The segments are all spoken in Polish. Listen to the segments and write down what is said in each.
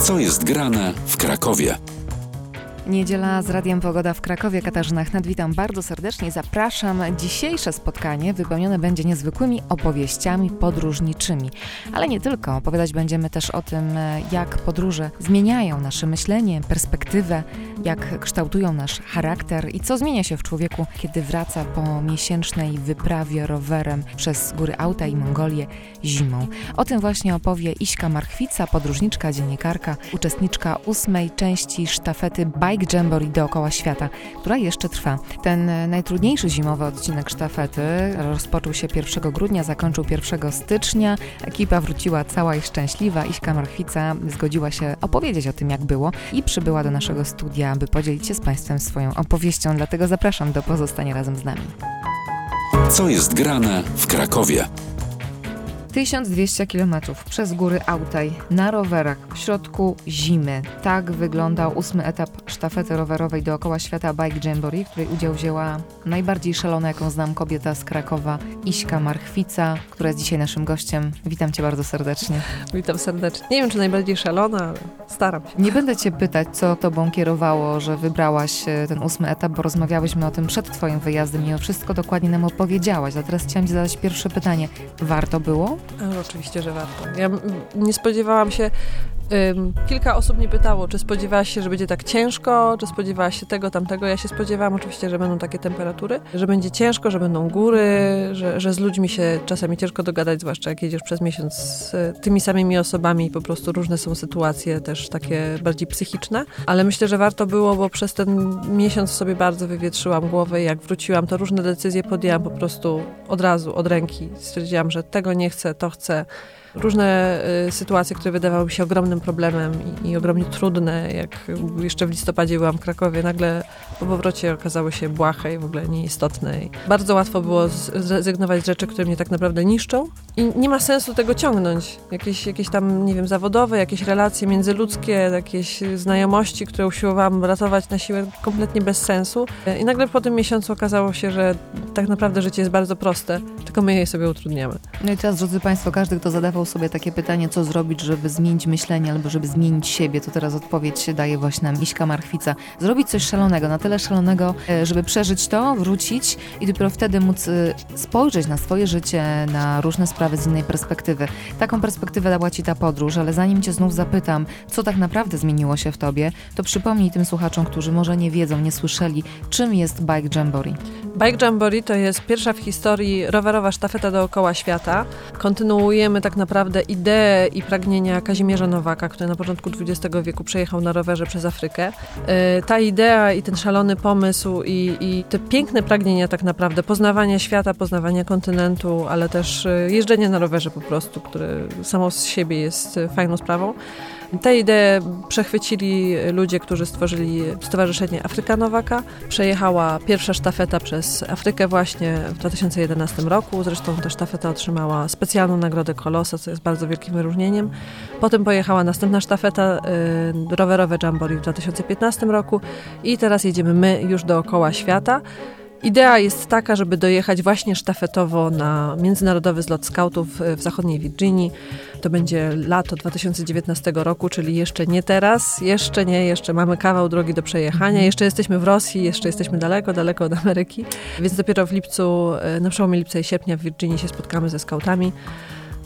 Co jest grane w Krakowie? Niedziela z Radiem Pogoda w Krakowie. Katarzyna Chnet, witam bardzo serdecznie. Zapraszam. Dzisiejsze spotkanie wypełnione będzie niezwykłymi opowieściami podróżniczymi. Ale nie tylko. Opowiadać będziemy też o tym, jak podróże zmieniają nasze myślenie, perspektywę, jak kształtują nasz charakter i co zmienia się w człowieku, kiedy wraca po miesięcznej wyprawie rowerem przez góry Auta i Mongolię zimą. O tym właśnie opowie Iśka Marchwica, podróżniczka, dziennikarka, uczestniczka ósmej części sztafety Bike Bike Jamboree dookoła świata, która jeszcze trwa. Ten najtrudniejszy zimowy odcinek sztafety rozpoczął się 1 grudnia, zakończył 1 stycznia. Ekipa wróciła cała i szczęśliwa. Iśka Marchwica zgodziła się opowiedzieć o tym, jak było i przybyła do naszego studia, aby podzielić się z Państwem swoją opowieścią. Dlatego zapraszam do pozostania razem z nami. Co jest grane w Krakowie? 1200 km przez góry Autaj na rowerach w środku zimy. Tak wyglądał ósmy etap sztafety rowerowej dookoła świata Bike Jamboree, w której udział wzięła najbardziej szalona, jaką znam kobieta z Krakowa, Iśka Marchwica, która jest dzisiaj naszym gościem. Witam cię bardzo serdecznie. Witam serdecznie. Nie wiem, czy najbardziej szalona, ale staram się. Nie będę cię pytać, co tobą kierowało, że wybrałaś e, ten ósmy etap, bo rozmawiałyśmy o tym przed twoim wyjazdem i o wszystko dokładnie nam opowiedziałaś. A teraz chciałam ci zadać pierwsze pytanie. Warto było? Ale oczywiście, że warto. Ja nie spodziewałam się, kilka osób mnie pytało, czy spodziewałaś się, że będzie tak ciężko, czy spodziewałaś się tego, tamtego. Ja się spodziewałam oczywiście, że będą takie temperatury, że będzie ciężko, że będą góry, że, że z ludźmi się czasami ciężko dogadać, zwłaszcza jak jedziesz przez miesiąc z tymi samymi osobami i po prostu różne są sytuacje też takie bardziej psychiczne. Ale myślę, że warto było, bo przez ten miesiąc sobie bardzo wywietrzyłam głowę i jak wróciłam, to różne decyzje podjęłam po prostu od razu, od ręki. Stwierdziłam, że tego nie chcę, to chcę różne y, sytuacje, które wydawały mi się ogromnym problemem i, i, ogromnie trudne, jak jeszcze w listopadzie byłam w Krakowie, nagle po powrocie okazały się błahe i w ogóle nieistotne. I bardzo łatwo było zrezygnować z rzeczy, które mnie tak naprawdę niszczą i nie ma sensu tego ciągnąć. Jakieś, jakieś tam, nie wiem, zawodowe, jakieś relacje międzyludzkie, jakieś znajomości, które usiłowałam ratować na siłę, kompletnie bez sensu. I nagle po tym miesiącu okazało się, że tak naprawdę życie jest bardzo proste, tylko my je sobie utrudniamy. No i teraz, drodzy Państwo, każdy, kto zadawał sobie takie pytanie, co zrobić, żeby zmienić myślenie albo żeby zmienić siebie, to teraz odpowiedź się daje właśnie nam Iśka Marchwica. Zrobić coś szalonego, na tyle szalonego, e, żeby przeżyć to, wrócić i dopiero wtedy móc e, spojrzeć na swoje życie, na różne sprawy z innej perspektywy. Taką perspektywę dała Ci ta podróż, ale zanim Cię znów zapytam, co tak naprawdę zmieniło się w Tobie, to przypomnij tym słuchaczom, którzy może nie wiedzą, nie słyszeli, czym jest Bike Jamboree. Bike Jamboree to jest pierwsza w historii rowerowa sztafeta dookoła świata. Kontynuujemy tak naprawdę naprawdę ideę i pragnienia Kazimierza Nowaka, który na początku XX wieku przejechał na rowerze przez Afrykę. E, ta idea i ten szalony pomysł i, i te piękne pragnienia tak naprawdę poznawania świata, poznawania kontynentu, ale też e, jeżdżenia na rowerze po prostu, które samo z siebie jest e, fajną sprawą. Tę ideę przechwycili ludzie, którzy stworzyli Stowarzyszenie Afryka Nowaka. Przejechała pierwsza sztafeta przez Afrykę właśnie w 2011 roku. Zresztą ta sztafeta otrzymała specjalną nagrodę Kolosa, co jest bardzo wielkim wyróżnieniem. Potem pojechała następna sztafeta y, rowerowe Jamboree w 2015 roku i teraz jedziemy my już dookoła świata. Idea jest taka, żeby dojechać właśnie sztafetowo na międzynarodowy zlot scoutów w zachodniej Virginii. To będzie lato 2019 roku, czyli jeszcze nie teraz, jeszcze nie, jeszcze mamy kawał drogi do przejechania, jeszcze jesteśmy w Rosji, jeszcze jesteśmy daleko, daleko od Ameryki, więc dopiero w lipcu, e, na przełomie lipca i sierpnia w Virginii się spotkamy ze skautami.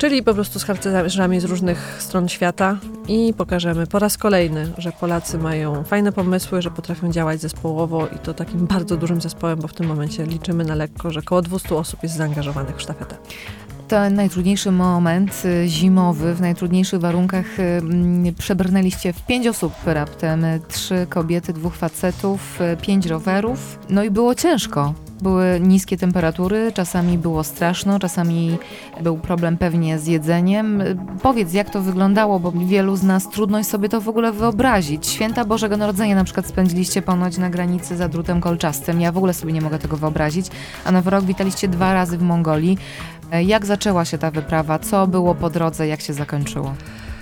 Czyli po prostu z harcerzami z różnych stron świata i pokażemy po raz kolejny, że Polacy mają fajne pomysły, że potrafią działać zespołowo i to takim bardzo dużym zespołem, bo w tym momencie liczymy na lekko, że około 200 osób jest zaangażowanych w sztafetę ten najtrudniejszy moment y, zimowy, w najtrudniejszych warunkach y, mm, przebrnęliście w pięć osób raptem. Trzy kobiety, dwóch facetów, y, pięć rowerów. No i było ciężko. Były niskie temperatury, czasami było straszno, czasami był problem pewnie z jedzeniem. Powiedz, jak to wyglądało, bo wielu z nas trudno sobie to w ogóle wyobrazić. Święta Bożego Narodzenia na przykład spędziliście ponoć na granicy za drutem kolczastym. Ja w ogóle sobie nie mogę tego wyobrazić. A Nowy Rok witaliście dwa razy w Mongolii. Jak zaczęła się ta wyprawa? Co było po drodze? Jak się zakończyło?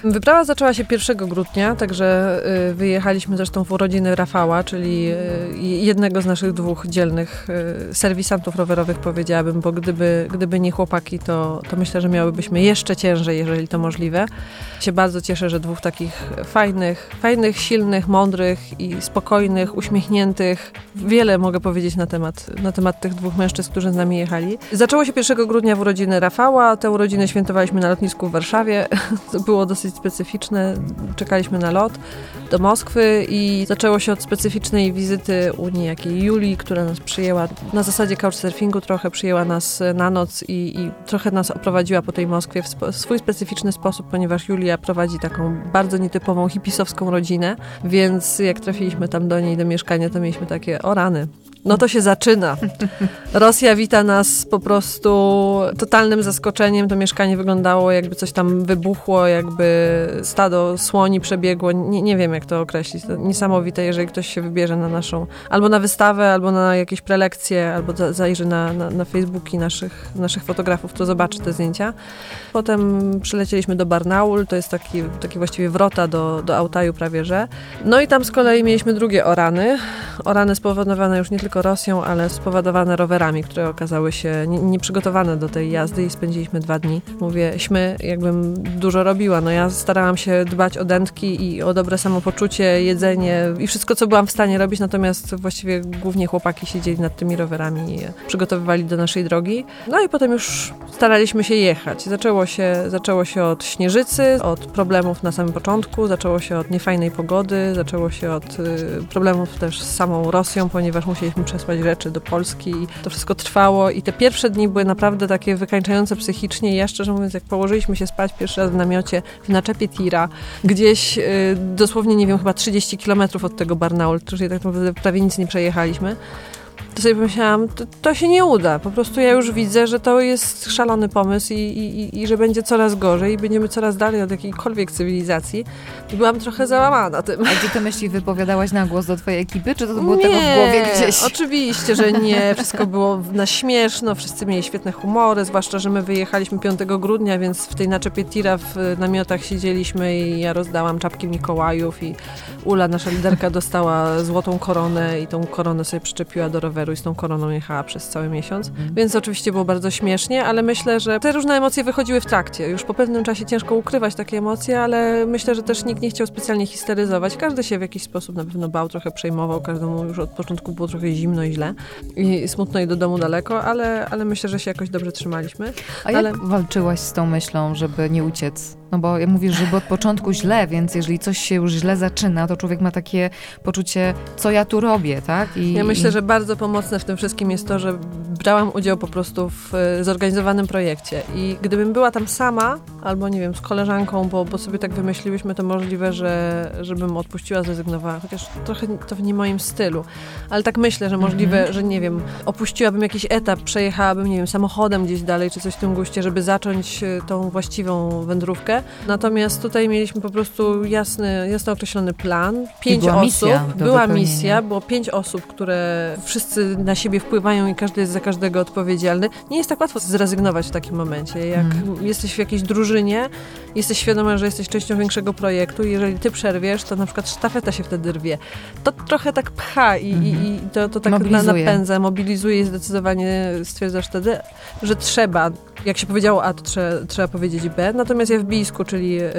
Wyprawa zaczęła się 1 grudnia, także y, wyjechaliśmy zresztą w urodziny Rafała, czyli y, jednego z naszych dwóch dzielnych y, serwisantów rowerowych, powiedziałabym, bo gdyby, gdyby nie chłopaki, to, to myślę, że miałybyśmy jeszcze ciężej, jeżeli to możliwe. Się bardzo cieszę, że dwóch takich fajnych, fajnych, silnych, mądrych i spokojnych, uśmiechniętych. Wiele mogę powiedzieć na temat, na temat tych dwóch mężczyzn, którzy z nami jechali. Zaczęło się 1 grudnia w urodziny Rafała. Te urodziny świętowaliśmy na lotnisku w Warszawie. To było dosyć specyficzne. Czekaliśmy na lot do Moskwy i zaczęło się od specyficznej wizyty u niejakiej Julii, która nas przyjęła na zasadzie couchsurfingu, trochę przyjęła nas na noc i, i trochę nas oprowadziła po tej Moskwie w spo, swój specyficzny sposób, ponieważ Julia prowadzi taką bardzo nietypową hipisowską rodzinę, więc jak trafiliśmy tam do niej, do mieszkania, to mieliśmy takie, o rany, no to się zaczyna. Rosja wita nas po prostu totalnym zaskoczeniem. To mieszkanie wyglądało jakby coś tam wybuchło, jakby stado słoni przebiegło. Nie, nie wiem jak to określić. To niesamowite, jeżeli ktoś się wybierze na naszą albo na wystawę, albo na jakieś prelekcje, albo zajrzy na, na, na Facebooki naszych, naszych fotografów, to zobaczy te zdjęcia. Potem przylecieliśmy do Barnaul, to jest taki, taki właściwie wrota do, do Altaju prawie, że. No i tam z kolei mieliśmy drugie Orany. Orany spowodowane już nie tylko tylko Rosją, ale spowodowane rowerami, które okazały się nieprzygotowane do tej jazdy i spędziliśmy dwa dni. Mówię, śmy, jakbym dużo robiła. No ja starałam się dbać o dętki i o dobre samopoczucie, jedzenie i wszystko, co byłam w stanie robić, natomiast właściwie głównie chłopaki siedzieli nad tymi rowerami i przygotowywali do naszej drogi. No i potem już staraliśmy się jechać. Zaczęło się, zaczęło się od śnieżycy, od problemów na samym początku, zaczęło się od niefajnej pogody, zaczęło się od y, problemów też z samą Rosją, ponieważ musieliśmy musieliśmy przesłać rzeczy do Polski to wszystko trwało i te pierwsze dni były naprawdę takie wykańczające psychicznie. Ja szczerze mówiąc, jak położyliśmy się spać pierwszy raz w namiocie w naczepie tira, gdzieś y, dosłownie, nie wiem, chyba 30 kilometrów od tego Barnaul, czyli tak naprawdę prawie nic nie przejechaliśmy, to sobie pomyślałam, to, to, się nie uda. Po prostu ja już widzę, że to jest szalony pomysł i, i, i, że będzie coraz gorzej i będziemy coraz dalej od jakiejkolwiek cywilizacji. I byłam trochę załamana tym. A ty te myśli wypowiadałaś na głos do twojej ekipy, czy to było nie, tego w głowie gdzieś? oczywiście, że nie. Wszystko było na śmieszno, wszyscy mieli świetne humory, zwłaszcza, że my wyjechaliśmy 5 grudnia, więc w tej naczepie tira w namiotach siedzieliśmy i ja rozdałam czapki Mikołajów i Ula, nasza liderka, dostała złotą koronę i tą koronę sobie przyczepiła do roweru roweru i z tą koroną jechała przez cały miesiąc. Mhm. Więc oczywiście było bardzo śmiesznie, ale myślę, że te różne emocje wychodziły w trakcie. Już po pewnym czasie ciężko ukrywać takie emocje, ale myślę, że też nikt nie chciał specjalnie histeryzować. Każdy się w jakiś sposób na pewno bał, trochę przejmował, każdemu już od początku było trochę zimno i źle i smutno i do domu daleko, ale, ale myślę, że się jakoś dobrze trzymaliśmy. A jak walczyłaś z tą myślą, żeby nie uciec? No bo jak mówisz, żeby od początku źle, więc jeżeli coś się już źle zaczyna, to człowiek ma takie poczucie, co ja tu robię, tak? I, ja myślę, i... że bardzo pomocne w tym wszystkim jest to, że brałam udział po prostu w e, zorganizowanym projekcie i gdybym była tam sama, albo nie wiem, z koleżanką, bo, bo sobie tak wymyśliłyśmy, to możliwe, że żebym odpuściła, zrezygnowała, chociaż trochę to w nie moim stylu, ale tak myślę, że możliwe, mm -hmm. że nie wiem, opuściłabym jakiś etap, przejechałabym, nie wiem, samochodem gdzieś dalej, czy coś w tym guście, żeby zacząć e, tą właściwą wędrówkę, Natomiast tutaj mieliśmy po prostu jasny, jasno określony plan. Pięć była osób. Misja była misja, było pięć osób, które wszyscy na siebie wpływają i każdy jest za każdego odpowiedzialny. Nie jest tak łatwo zrezygnować w takim momencie. Jak hmm. jesteś w jakiejś drużynie, jesteś świadoma, że jesteś częścią większego projektu i jeżeli ty przerwiesz, to na przykład sztafeta się wtedy rwie. To trochę tak pcha i, hmm. i, mhm. i to, to tak mobilizuje. napędza, mobilizuje i zdecydowanie stwierdzasz wtedy, że trzeba jak się powiedziało A, to trzeba, trzeba powiedzieć B. Natomiast ja w Bijsku, czyli y,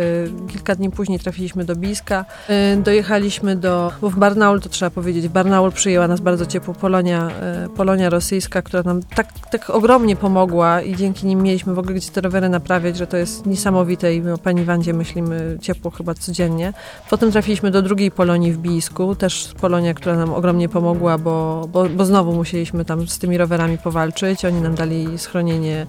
kilka dni później trafiliśmy do Bijska, y, dojechaliśmy do, bo w Barnaul to trzeba powiedzieć, Barnaul przyjęła nas bardzo ciepło Polonia, y, Polonia rosyjska, która nam tak, tak ogromnie pomogła i dzięki nim mieliśmy w ogóle gdzie te rowery naprawiać, że to jest niesamowite i my o pani Wandzie myślimy ciepło chyba codziennie. Potem trafiliśmy do drugiej Polonii w Bijsku, też Polonia, która nam ogromnie pomogła, bo, bo, bo znowu musieliśmy tam z tymi rowerami powalczyć. Oni nam dali schronienie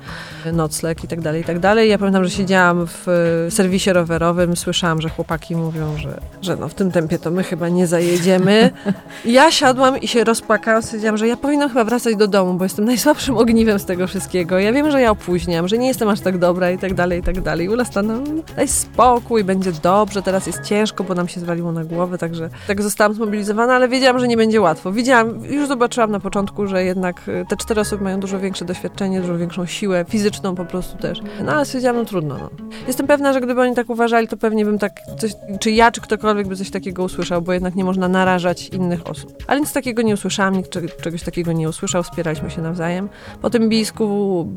nocleg i tak dalej, i tak dalej. Ja pamiętam, że siedziałam w e, serwisie rowerowym, słyszałam, że chłopaki mówią, że, że no w tym tempie to my chyba nie zajedziemy. Ja siadłam i się rozpłakałam, stwierdziłam, że ja powinnam chyba wracać do domu, bo jestem najsłabszym ogniwem z tego wszystkiego. Ja wiem, że ja opóźniam, że nie jestem aż tak dobra i tak dalej, i tak dalej. Ula stanęła, daj spokój, będzie dobrze, teraz jest ciężko, bo nam się zwaliło na głowę, także tak zostałam zmobilizowana, ale wiedziałam, że nie będzie łatwo. Widziałam, już zobaczyłam na początku, że jednak e, te cztery osoby mają dużo większe doświadczenie, dużo większą siłę fizyczną, fizyczną po prostu też. No ale stwierdziłam, no trudno. No. Jestem pewna, pewna, że gdyby oni tak uważali, to pewnie bym tak, coś, czy ja, czy ktokolwiek by coś takiego usłyszał, bo jednak nie można narażać innych osób. Ale nic takiego nie usłyszałam, nikt czegoś takiego nie usłyszał, wspieraliśmy się nawzajem. Po tym bisku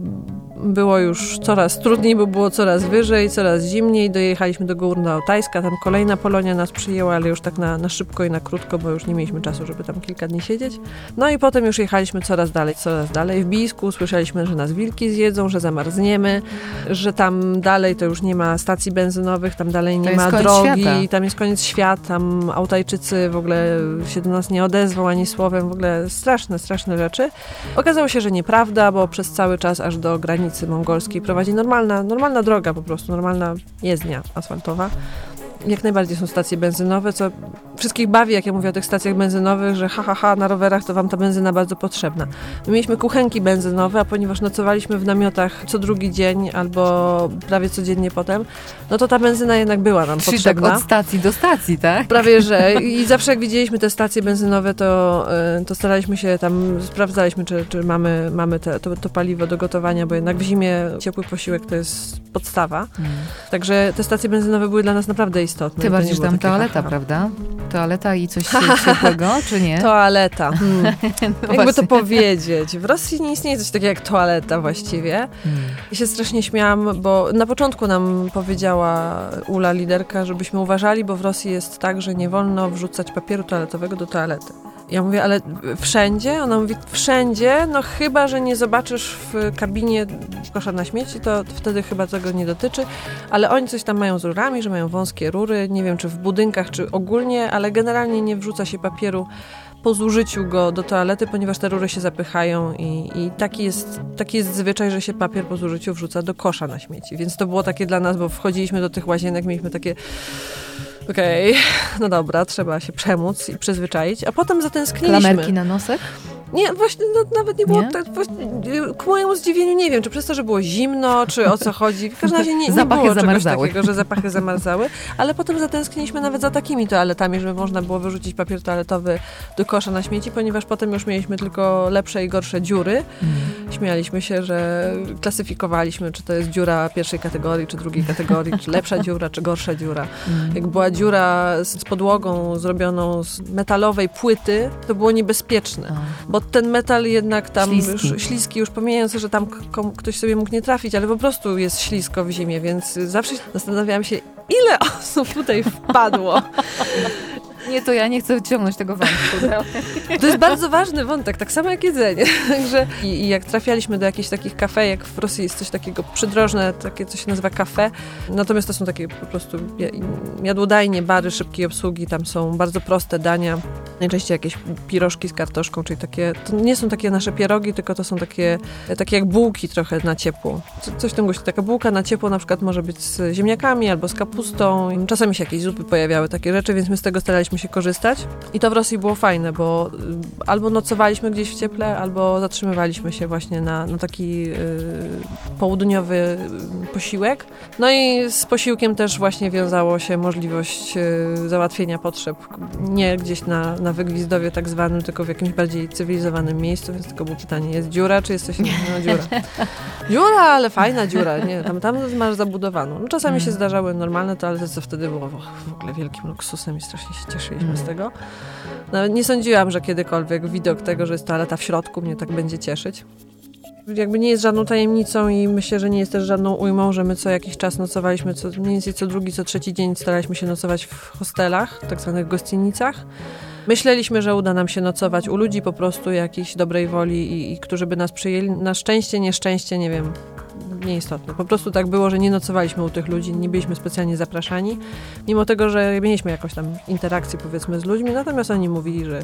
było już coraz trudniej, bo było coraz wyżej, coraz zimniej. Dojechaliśmy do Górno-Altajska, tam kolejna Polonia nas przyjęła, ale już tak na, na szybko i na krótko, bo już nie mieliśmy czasu, żeby tam kilka dni siedzieć. No i potem już jechaliśmy coraz dalej, coraz dalej. W Bisku słyszeliśmy, że nas wilki zjedzą, że zamarzniemy, że tam dalej to już nie ma stacji benzynowych, tam dalej nie ma drogi, świata. tam jest koniec świata, tam Autajczycy w ogóle się do nas nie odezwał ani słowem, w ogóle straszne, straszne rzeczy. Okazało się, że nieprawda, bo przez cały czas aż do granicy mongolskiej prowadzi normalna, normalna droga po prostu, normalna jezdnia asfaltowa jak najbardziej są stacje benzynowe, co wszystkich bawi, jak ja mówię o tych stacjach benzynowych, że ha, ha, ha, na rowerach to wam ta benzyna bardzo potrzebna. My mieliśmy kuchenki benzynowe, a ponieważ nocowaliśmy w namiotach co drugi dzień albo prawie codziennie potem, no to ta benzyna jednak była nam Czyli potrzebna. tak od stacji do stacji, tak? Prawie, że. I zawsze jak widzieliśmy te stacje benzynowe, to, y, to staraliśmy się tam, sprawdzaliśmy, czy, czy mamy, mamy te, to, to paliwo do gotowania, bo jednak w zimie ciepły posiłek to jest podstawa. Hmm. Także te stacje benzynowe były dla nas naprawdę istotne. Ty To bardziej tam toaleta, haha. prawda? Toaleta i coś ciepłego, czy nie? Toaleta. Hmm. No Jakby właśnie. to powiedzieć. W Rosji nie istnieje coś takiego jak toaleta właściwie. Hmm. Ja się strasznie śmiałam, bo na początku nam powiedziała Ula, liderka, żebyśmy uważali, bo w Rosji jest tak, że nie wolno wrzucać papieru toaletowego do toalety. Ja mówię, ale wszędzie? Ona mówi, wszędzie, no chyba, że nie zobaczysz w kabinie kosza na śmieci, to wtedy chyba tego nie dotyczy, ale oni coś tam mają z rurami, że mają wąskie rury, nie wiem, czy w budynkach, czy ogólnie, ale generalnie nie wrzuca się papieru po zużyciu go do toalety, ponieważ te rury się zapychają i, i taki, jest, taki jest zwyczaj, że się papier po zużyciu wrzuca do kosza na śmieci. Więc to było takie dla nas, bo wchodziliśmy do tych łazienek, mieliśmy takie okej, no dobra, trzeba się przemóc i przyzwyczaić, a potem zatęskniliśmy. Klamerki na nosek? Nie, właśnie no, nawet nie było Nie? tak, właśnie, ku mojemu zdziwieniu nie wiem, czy przez to, że było zimno, czy o co chodzi. W każdym razie nie, nie Zapachy było czegoś takiego, że zapachy zamarzały, ale potem zatęskniliśmy nawet za takimi toaletami, żeby można było wyrzucić papier toaletowy do kosza na śmieci, ponieważ potem już mieliśmy tylko lepsze i gorsze dziury. Śmialiśmy się, że klasyfikowaliśmy, czy to jest dziura pierwszej kategorii, czy drugiej kategorii, czy lepsza dziura, czy gorsza dziura. Mm. Jak była dziura z podłogą zrobioną z metalowej płyty, to było niebezpieczne. Bo ten metal jednak tam Śliski. już śliski, już pomijając, że tam ktoś sobie mógł nie trafić, ale po prostu jest ślisko w zimie, więc zawsze zastanawiałam się, ile osób tutaj wpadło. Nie, to ja nie chcę ciągnąć tego wątku. To jest bardzo ważny wątek, tak samo jak jedzenie. Także i, i jak trafialiśmy do jakichś takich kafejek, w Rosji jest coś takiego przydrożne, takie coś się nazywa kafe, natomiast to są takie po prostu ja- jadłodajnie, bary szybkiej obsługi, tam są bardzo proste dania, najczęściej jakieś pirożki z kartoszką, czyli takie, to nie są takie nasze pierogi, tylko to są takie, takie jak bułki trochę na ciepło. Co- Coś w tym guście, taka bułka na ciepło na przykład może być z ziemniakami albo z kapustą. Czasami się jakieś zupy pojawiały, takie rzeczy, więc my z tego staraliśmy się korzystać. I to w Rosji było fajne, bo y, albo nocowaliśmy gdzieś w cieple, albo zatrzymywaliśmy się właśnie na, na taki y, południowy y, posiłek. No i z posiłkiem też właśnie wiązało się możliwość y, załatwienia potrzeb nie gdzieś na, na wygwizdowie tak zwanym, tylko w jakimś bardziej cywilizowanym miejscu, więc tylko było pytanie, jest dziura, czy jest coś innego? Dziura. Dziura, ale fajna dziura, nie? Tam, tam masz zabudowaną. No, czasami się zdarzały normalne toalety, co wtedy było w, ogóle wielkim luksusem i strasznie się cieszyliśmy z tego. No, nie sądziłam, że kiedykolwiek widok tego, że jest toaleta w środku mnie tak będzie cieszyć. Jakby nie jest żadną tajemnicą i myślę, że nie jest też żadną ujmą, że my co jakiś czas nocowaliśmy, co, mniej więcej co drugi, co trzeci dzień staraliśmy się nocować w hostelach, tak zwanych gościnicach. Myśleliśmy, że uda nam się nocować u ludzi po prostu jakiejś dobrej woli i, i którzy by nas przyjęli. Na szczęście, nieszczęście, nie wiem, nieistotne. Po prostu tak było, że nie nocowaliśmy u tych ludzi, nie byliśmy specjalnie zapraszani, mimo tego, że mieliśmy jakąś tam interakcję powiedzmy z ludźmi, natomiast oni mówili, że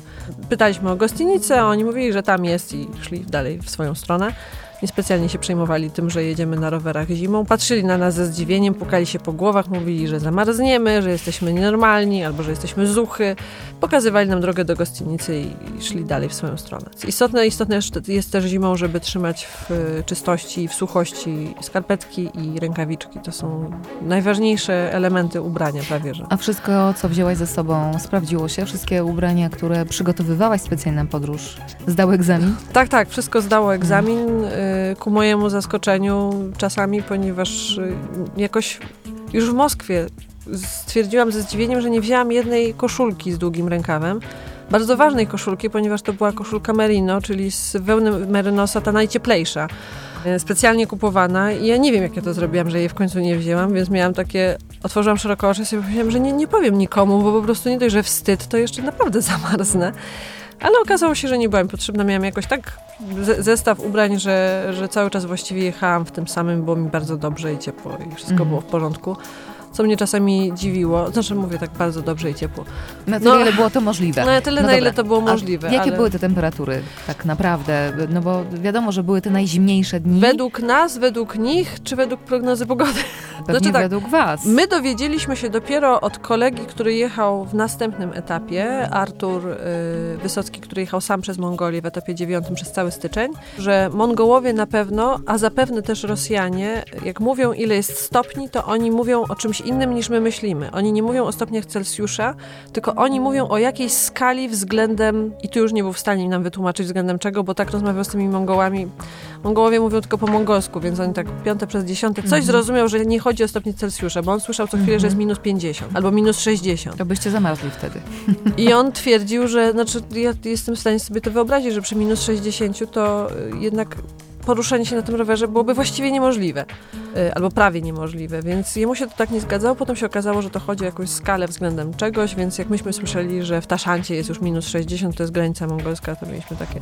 pytaliśmy o gostinicę, a oni mówili, że tam jest i szli dalej w swoją stronę. Niespecjalnie się przejmowali tym, że jedziemy na rowerach zimą. Patrzyli na nas ze zdziwieniem, pukali się po głowach, mówili, że zamarzniemy, że jesteśmy nienormalni albo że jesteśmy zuchy. Pokazywali nam drogę do gościnicy i, szli dalej w swoją stronę. Istotne, istotne jest też zimą, żeby trzymać w e, czystości i w suchości skarpetki i rękawiczki. To są najważniejsze elementy ubrania prawie, że. A wszystko, co wzięłaś ze sobą, sprawdziło się? Wszystkie ubrania, które przygotowywałaś specjalnie na podróż, zdały egzamin? Tak, tak, wszystko zdało egzamin y, ku mojemu zaskoczeniu czasami, ponieważ y, jakoś Już w Moskwie stwierdziłam ze zdziwieniem, że nie wzięłam jednej koszulki z długim rękawem. Bardzo ważnej koszulki, ponieważ to była koszulka merino, czyli z wełny merynosa ta najcieplejsza. e, Specjalnie kupowana i ja nie wiem, jak ja to zrobiłam, że jej w końcu nie wzięłam, więc miałam takie, otworzyłam szeroko oczy i sobie powiedziałam, że nie, nie powiem nikomu, bo po prostu nie dość, że wstyd, to jeszcze naprawdę zamarznę. Ale okazało się, że nie była mi potrzebna. Miałam jakoś tak ze- zestaw ubrań, że, że cały czas właściwie jechałam w tym samym, było mi bardzo dobrze i ciepło i wszystko Mhm. było w porządku. Co mnie czasami dziwiło, znaczy mówię tak bardzo dobrze i ciepło. Na tyle, No. ile było to możliwe. No, tyle, No na ile to było A możliwe. Jakie ale... były te temperatury tak naprawdę? No bo wiadomo, że były te najzimniejsze dni. Według nas, według nich, czy według prognozy pogody? Pewnie znaczy tak, według was. My dowiedzieliśmy się dopiero od kolegi, który jechał w następnym etapie, Artur y, Wysocki, który jechał sam przez Mongolię w etapie dziewiątym przez cały styczeń, że Mongołowie na pewno, a zapewne też Rosjanie, jak mówią ile jest stopni, to oni mówią o czymś innym niż my myślimy. Oni nie mówią o stopniach Celsjusza, tylko oni mówią o jakiejś skali względem, i tu już nie był w stanie nam wytłumaczyć względem czego, bo tak rozmawiał z tymi Mongołami. Mongołowie mówią tylko po mongolsku, więc oni tak piąte przez dziesiąte coś Mhm. zrozumiał, że nie chodzi o stopnie Celsjusza, bo on słyszał co chwilę, że jest minus 50 albo minus 60. To byście zamarzli wtedy. I on twierdził, że, znaczy ja jestem w stanie sobie to wyobrazić, że przy minus 60 to y, jednak poruszanie się na tym rowerze byłoby właściwie niemożliwe. Y, Albo prawie niemożliwe, więc jemu się to tak nie zgadzało. Potem się okazało, że to chodzi o jakąś skalę względem czegoś, więc jak myśmy słyszeli, że w Taszancie jest już minus 60, to jest granica mongolska, to mieliśmy takie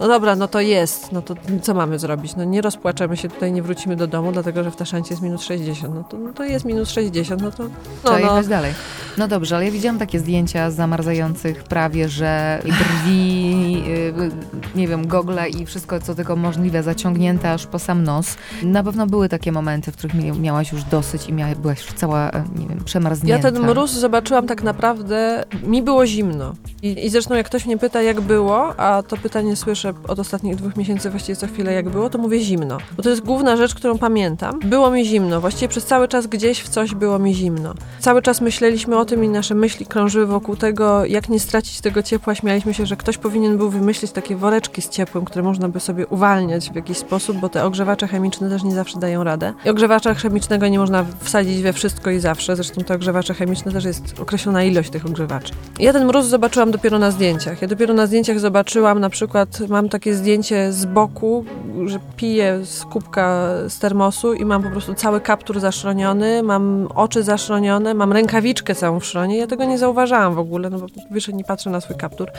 no dobra, no to jest, no to co mamy zrobić? No nie rozpłaczemy się tutaj, nie wrócimy do domu, dlatego że w Taszancie jest minus 60. No to, no to jest minus 60, no to... No, Trzeba no. jechać dalej. No dobrze, ale ja widziałam takie zdjęcia zamarzających prawie, że brwi, yy, nie wiem, gogle i wszystko, co tylko możliwe, zaciągnięte aż po sam nos. Na pewno były takie momenty, w których mia- miałaś już dosyć i miałaś, byłaś już cała, e, nie wiem, Ja przemarznięta. ten mróz zobaczyłam tak naprawdę, mi było zimno. I, I zresztą jak ktoś mnie pyta, jak było, a to pytanie słyszę od ostatnich dwóch miesięcy właściwie co chwilę, jak było, to mówię zimno. Bo to jest główna rzecz, którą pamiętam. Było mi zimno. Właściwie przez cały czas gdzieś w coś było mi zimno. Cały czas myśleliśmy o tym i nasze myśli krążyły wokół tego, jak nie stracić tego ciepła. Śmialiśmy się, że ktoś powinien był wymyślić takie woreczki z ciepłem, które można by sobie uwalniać w jakiś sposób, bo te ogrzewacze chemiczne też nie zawsze dają radę. I ogrzewacza chemicznego nie można wsadzić we wszystko i zawsze. Zresztą te ogrzewacze chemiczne też jest określona ilość tych ogrzewaczy. Ja ten mróz zobaczyłam dopiero na zdjęciach. Ja dopiero na zdjęciach zobaczyłam, na przykład mam takie zdjęcie z boku, że piję z kubka z termosu i mam po prostu cały kaptur zaszroniony, mam oczy zaszronione, mam rękawiczkę całą w szronie. Ja tego nie zauważałam w ogóle, no bo pierwsze nie patrzę na swój kaptur,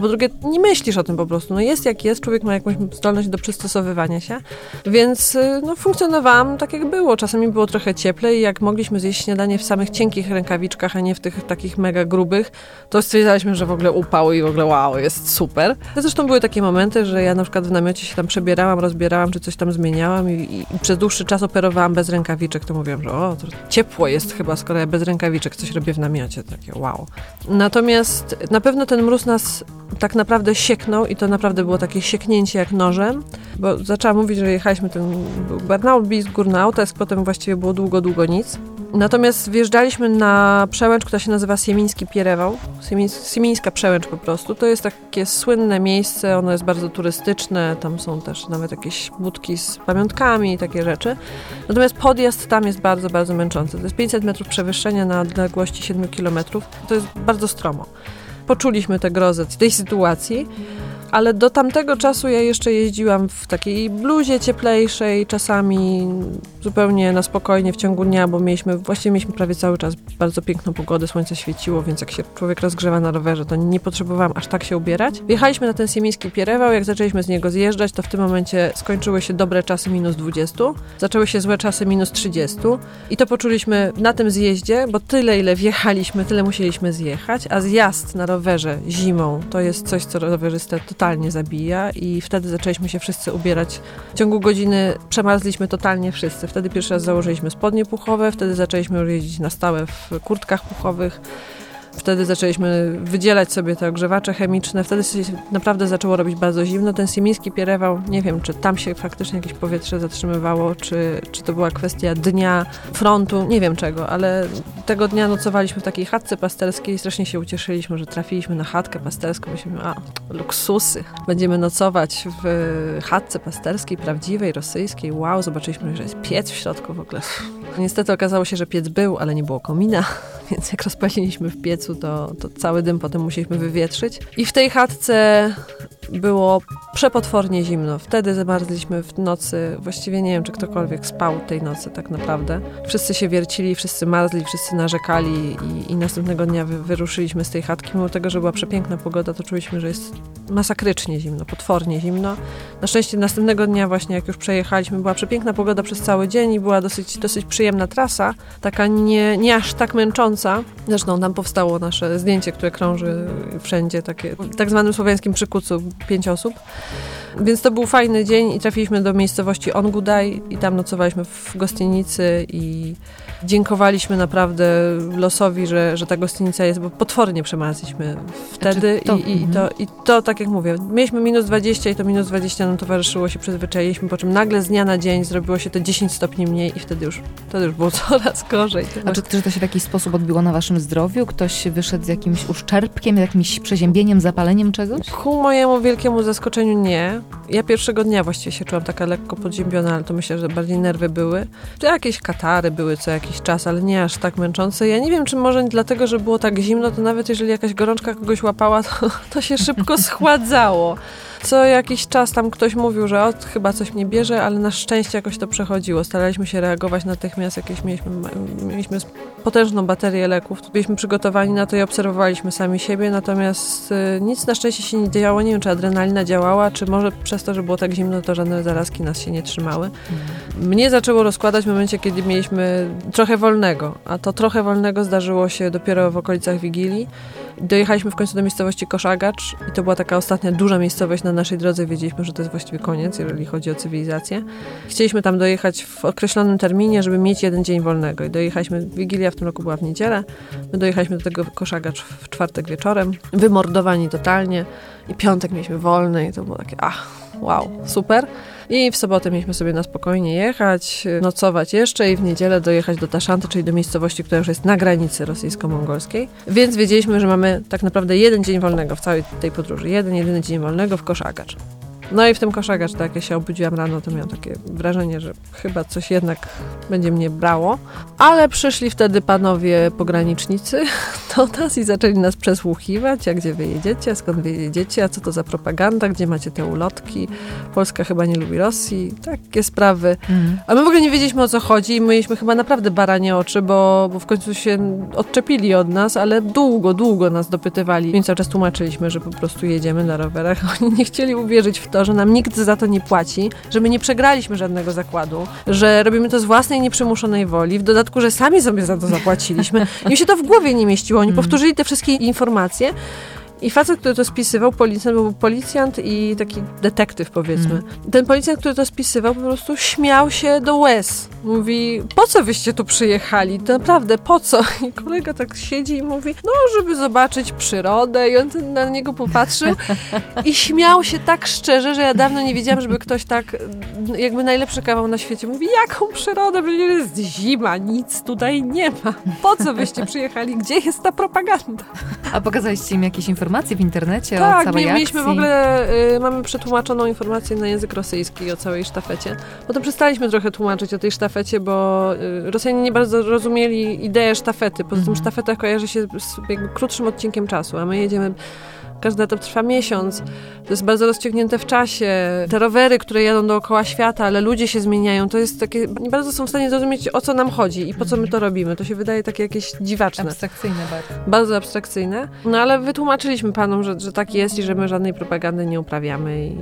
po drugie nie myślisz o tym po prostu. No jest jak jest, człowiek ma jakąś zdolność do przystosowywania się, więc y, no, funkcjonowałam tak jak było. Czasami było trochę cieplej i jak mogliśmy zjeść śniadanie w samych cienkich rękawiczkach, a nie w tych takich mega grubych, to stwierdzaliśmy, że w ogóle upał i w ogóle wow, jest super. Zresztą były takie momenty, że ja na przykład w namiocie się tam przebierałam, rozbierałam, czy coś tam zmieniałam i, i, przez dłuższy czas operowałam bez rękawiczek, to mówiłam, że o, ciepło jest chyba, skoro ja bez rękawiczek coś robię w namiocie, takie wow. Natomiast na pewno ten mróz nas tak naprawdę sieknął i to naprawdę było takie sieknięcie jak nożem, bo zaczęłam mówić, że jechaliśmy ten był Barnaul Blisk Górna Autesk, potem właściwie było długo, długo nic. Natomiast wjeżdżaliśmy na przełęcz, która się nazywa Siemiński Pierewał. Siemińs- Siemińska przełęcz po prostu. To jest takie słynne miejsce, ono jest bardzo turystyczne, tam są też nawet jakieś budki z pamiątkami i takie rzeczy. Natomiast podjazd tam jest bardzo, bardzo męczący. To jest 500 metrów przewyższenia na odległości 7 kilometrów. To jest bardzo stromo. Poczuliśmy tę grozę tej sytuacji, ale do tamtego czasu ja jeszcze jeździłam w takiej bluzie cieplejszej, czasami zupełnie na spokojnie w ciągu dnia, bo mieliśmy, właściwie mieliśmy prawie cały czas bardzo piękną pogodę, słońce świeciło, więc jak się człowiek rozgrzewa na rowerze, to nie potrzebowałam aż tak się ubierać. Wjechaliśmy na ten siemiński pierewał, jak zaczęliśmy z niego zjeżdżać, to w tym momencie skończyły się dobre czasy minus 20, zaczęły się złe czasy minus 30 i to poczuliśmy na tym zjeździe, bo tyle ile wjechaliśmy, tyle musieliśmy zjechać, a zjazd na rowerze zimą to jest coś, co rowerzystę totalnie zabija i wtedy zaczęliśmy się wszyscy ubierać. W ciągu godziny przemarzliśmy totalnie wszyscy. Wtedy pierwszy raz założyliśmy spodnie puchowe, wtedy zaczęliśmy jeździć na stałe w kurtkach puchowych. Wtedy zaczęliśmy wydzielać sobie te ogrzewacze chemiczne. Wtedy się naprawdę zaczęło robić bardzo zimno. Ten siemiński pierewał, nie wiem, czy tam się faktycznie jakieś powietrze zatrzymywało, czy, czy to była kwestia dnia, frontu, nie wiem czego, ale tego dnia nocowaliśmy w takiej chatce pasterskiej i strasznie się ucieszyliśmy, że trafiliśmy na chatkę pasterską. Myślimy, a, luksusy. Będziemy nocować w chatce pasterskiej, prawdziwej, rosyjskiej. Wow, zobaczyliśmy, że jest piec w środku w ogóle. Niestety okazało się, że piec był, ale nie było komina, więc jak rozpaliliśmy w piecu, to, to cały dym potem musieliśmy wywietrzyć. I w tej chatce było przepotwornie zimno. Wtedy zamarzliśmy w nocy. Właściwie nie wiem, czy ktokolwiek spał tej nocy tak naprawdę. Wszyscy się wiercili, wszyscy marzli, wszyscy narzekali i, i następnego dnia wy, wyruszyliśmy z tej chatki. Mimo tego, że była przepiękna pogoda, to czuliśmy, że jest masakrycznie zimno, potwornie zimno. Na szczęście następnego dnia właśnie, jak już przejechaliśmy, była przepiękna pogoda przez cały dzień i była dosyć, dosyć przyjemna trasa. Taka nie, nie aż tak męcząca. Zresztą tam powstało nasze zdjęcie, które krąży wszędzie, takie w tak zwanym słowiańskim przykucu, pięć osób. Więc to był fajny dzień i trafiliśmy do miejscowości Ongudaj i tam nocowaliśmy w gościnicy i dziękowaliśmy naprawdę losowi, że, że ta gościnica jest, bo potwornie przemarzliśmy wtedy to, i, i, to, i to, tak jak mówię, mieliśmy minus 20 i to minus 20 nam towarzyszyło się, przyzwyczailiśmy, po czym nagle z dnia na dzień zrobiło się te 10 stopni mniej i wtdy już, wtedy już było coraz gorzej. A czy, czy to się w jakiś sposób odbiło na waszym zdrowiu? Ktoś wyszedł z jakimś uszczerbkiem, jakimś przeziębieniem, zapaleniem czegoś? Ku mojemu wielkiemu zaskoczeniu nie. Ja pierwszego dnia właściwie się czułam taka lekko podziębiona, ale to myślę, że bardziej nerwy były. To jakieś katary były co jakiś czas, ale nie aż tak męczące. Ja nie wiem, czy może dlatego, że było tak zimno, to nawet jeżeli jakaś gorączka kogoś łapała, to, to się szybko schładzało. Co jakiś czas tam ktoś mówił, że o, chyba coś mnie bierze, ale na szczęście jakoś to przechodziło. Staraliśmy się reagować natychmiast, jakieś mieliśmy, mieliśmy potężną baterię leków. Byliśmy przygotowani na to i obserwowaliśmy sami siebie, natomiast y, nic na szczęście się nie działo. Nie wiem, czy adrenalina działała, czy może przez to, że było tak zimno, to żadne zarazki nas się nie trzymały. Mnie zaczęło rozkładać w momencie, kiedy mieliśmy trochę wolnego, a to trochę wolnego zdarzyło się dopiero w okolicach Wigilii. Dojechaliśmy w końcu do miejscowości Koszagacz i to była taka ostatnia duża miejscowość na naszej drodze. Wiedzieliśmy, że to jest właściwie koniec, jeżeli chodzi o cywilizację. Chcieliśmy tam dojechać w określonym terminie, żeby mieć jeden dzień wolnego. I dojechaliśmy, Wigilia w tym roku była w niedzielę. My dojechaliśmy do tego Koszagacz w czwartek wieczorem, wymordowani totalnie. I piątek mieliśmy wolny i to było takie, ach, wow, super. I w sobotę mieliśmy sobie na spokojnie jechać, nocować jeszcze i w niedzielę dojechać do Taszanty, czyli do miejscowości, która już jest na granicy rosyjsko-mongolskiej. Więc wiedzieliśmy, że mamy tak naprawdę jeden dzień wolnego w całej tej podróży. Jeden, jedyny dzień wolnego w Koszagacz. No i w tym koszagacz, tak jak ja się obudziłam rano, to miałam takie wrażenie, że chyba coś jednak będzie mnie brało. Ale przyszli wtedy panowie pogranicznicy do nas i zaczęli nas przesłuchiwać, a gdzie wy jedziecie, skąd wy jedziecie, a co to za propaganda, gdzie macie te ulotki. Polska chyba nie lubi Rosji, takie sprawy. Mhm. A my w ogóle nie wiedzieliśmy o co chodzi i mieliśmy chyba naprawdę baranie oczy, bo, bo w końcu się odczepili od nas, ale długo, długo nas dopytywali. Więc cały czas tłumaczyliśmy, że po prostu jedziemy na rowerach. Oni nie chcieli uwierzyć w to, to, że nam nikt za to nie płaci, że my nie przegraliśmy żadnego zakładu, że robimy to z własnej nieprzymuszonej woli, w dodatku, że sami sobie za to zapłaciliśmy. I mi się to w głowie nie mieściło. Oni mm. powtórzyli te wszystkie informacje. I facet, który to spisywał, policjant, był policjant i taki detektyw, powiedzmy. Mm. Ten policjant, który to spisywał, po prostu śmiał się do łez. Mówi, po co wyście tu przyjechali? To naprawdę, po co? I kolega tak siedzi i mówi, no, żeby zobaczyć przyrodę. I on na niego popatrzył i śmiał się tak szczerze, że ja dawno nie wiedziałam, żeby ktoś tak, jakby najlepszy kawał na świecie. Mówi, jaką przyrodę? Przecież jest zima, nic tutaj nie ma. Po co wyście przyjechali? Gdzie jest ta propaganda? A pokazaliście im jakieś informacje? Informacje w internecie tak, o całej mieliśmy w ogóle, y, mamy przetłumaczoną informację na język rosyjski o całej sztafecie. Potem przestaliśmy trochę tłumaczyć o tej sztafecie, bo y, Rosjanie nie bardzo rozumieli ideę sztafety. Poza tym mhm. sztafeta kojarzy się z jakby krótszym odcinkiem czasu, a my jedziemy każdy etap trwa miesiąc. To jest bardzo rozciągnięte w czasie. Te rowery, które jadą dookoła świata, ale ludzie się zmieniają, to jest takie... Nie bardzo są w stanie zrozumieć, o co nam chodzi i po co my to robimy. To się wydaje takie jakieś dziwaczne. Abstrakcyjne bardzo. Bardzo abstrakcyjne. No ale wytłumaczyliśmy panom, że, że tak jest i że my żadnej propagandy nie uprawiamy i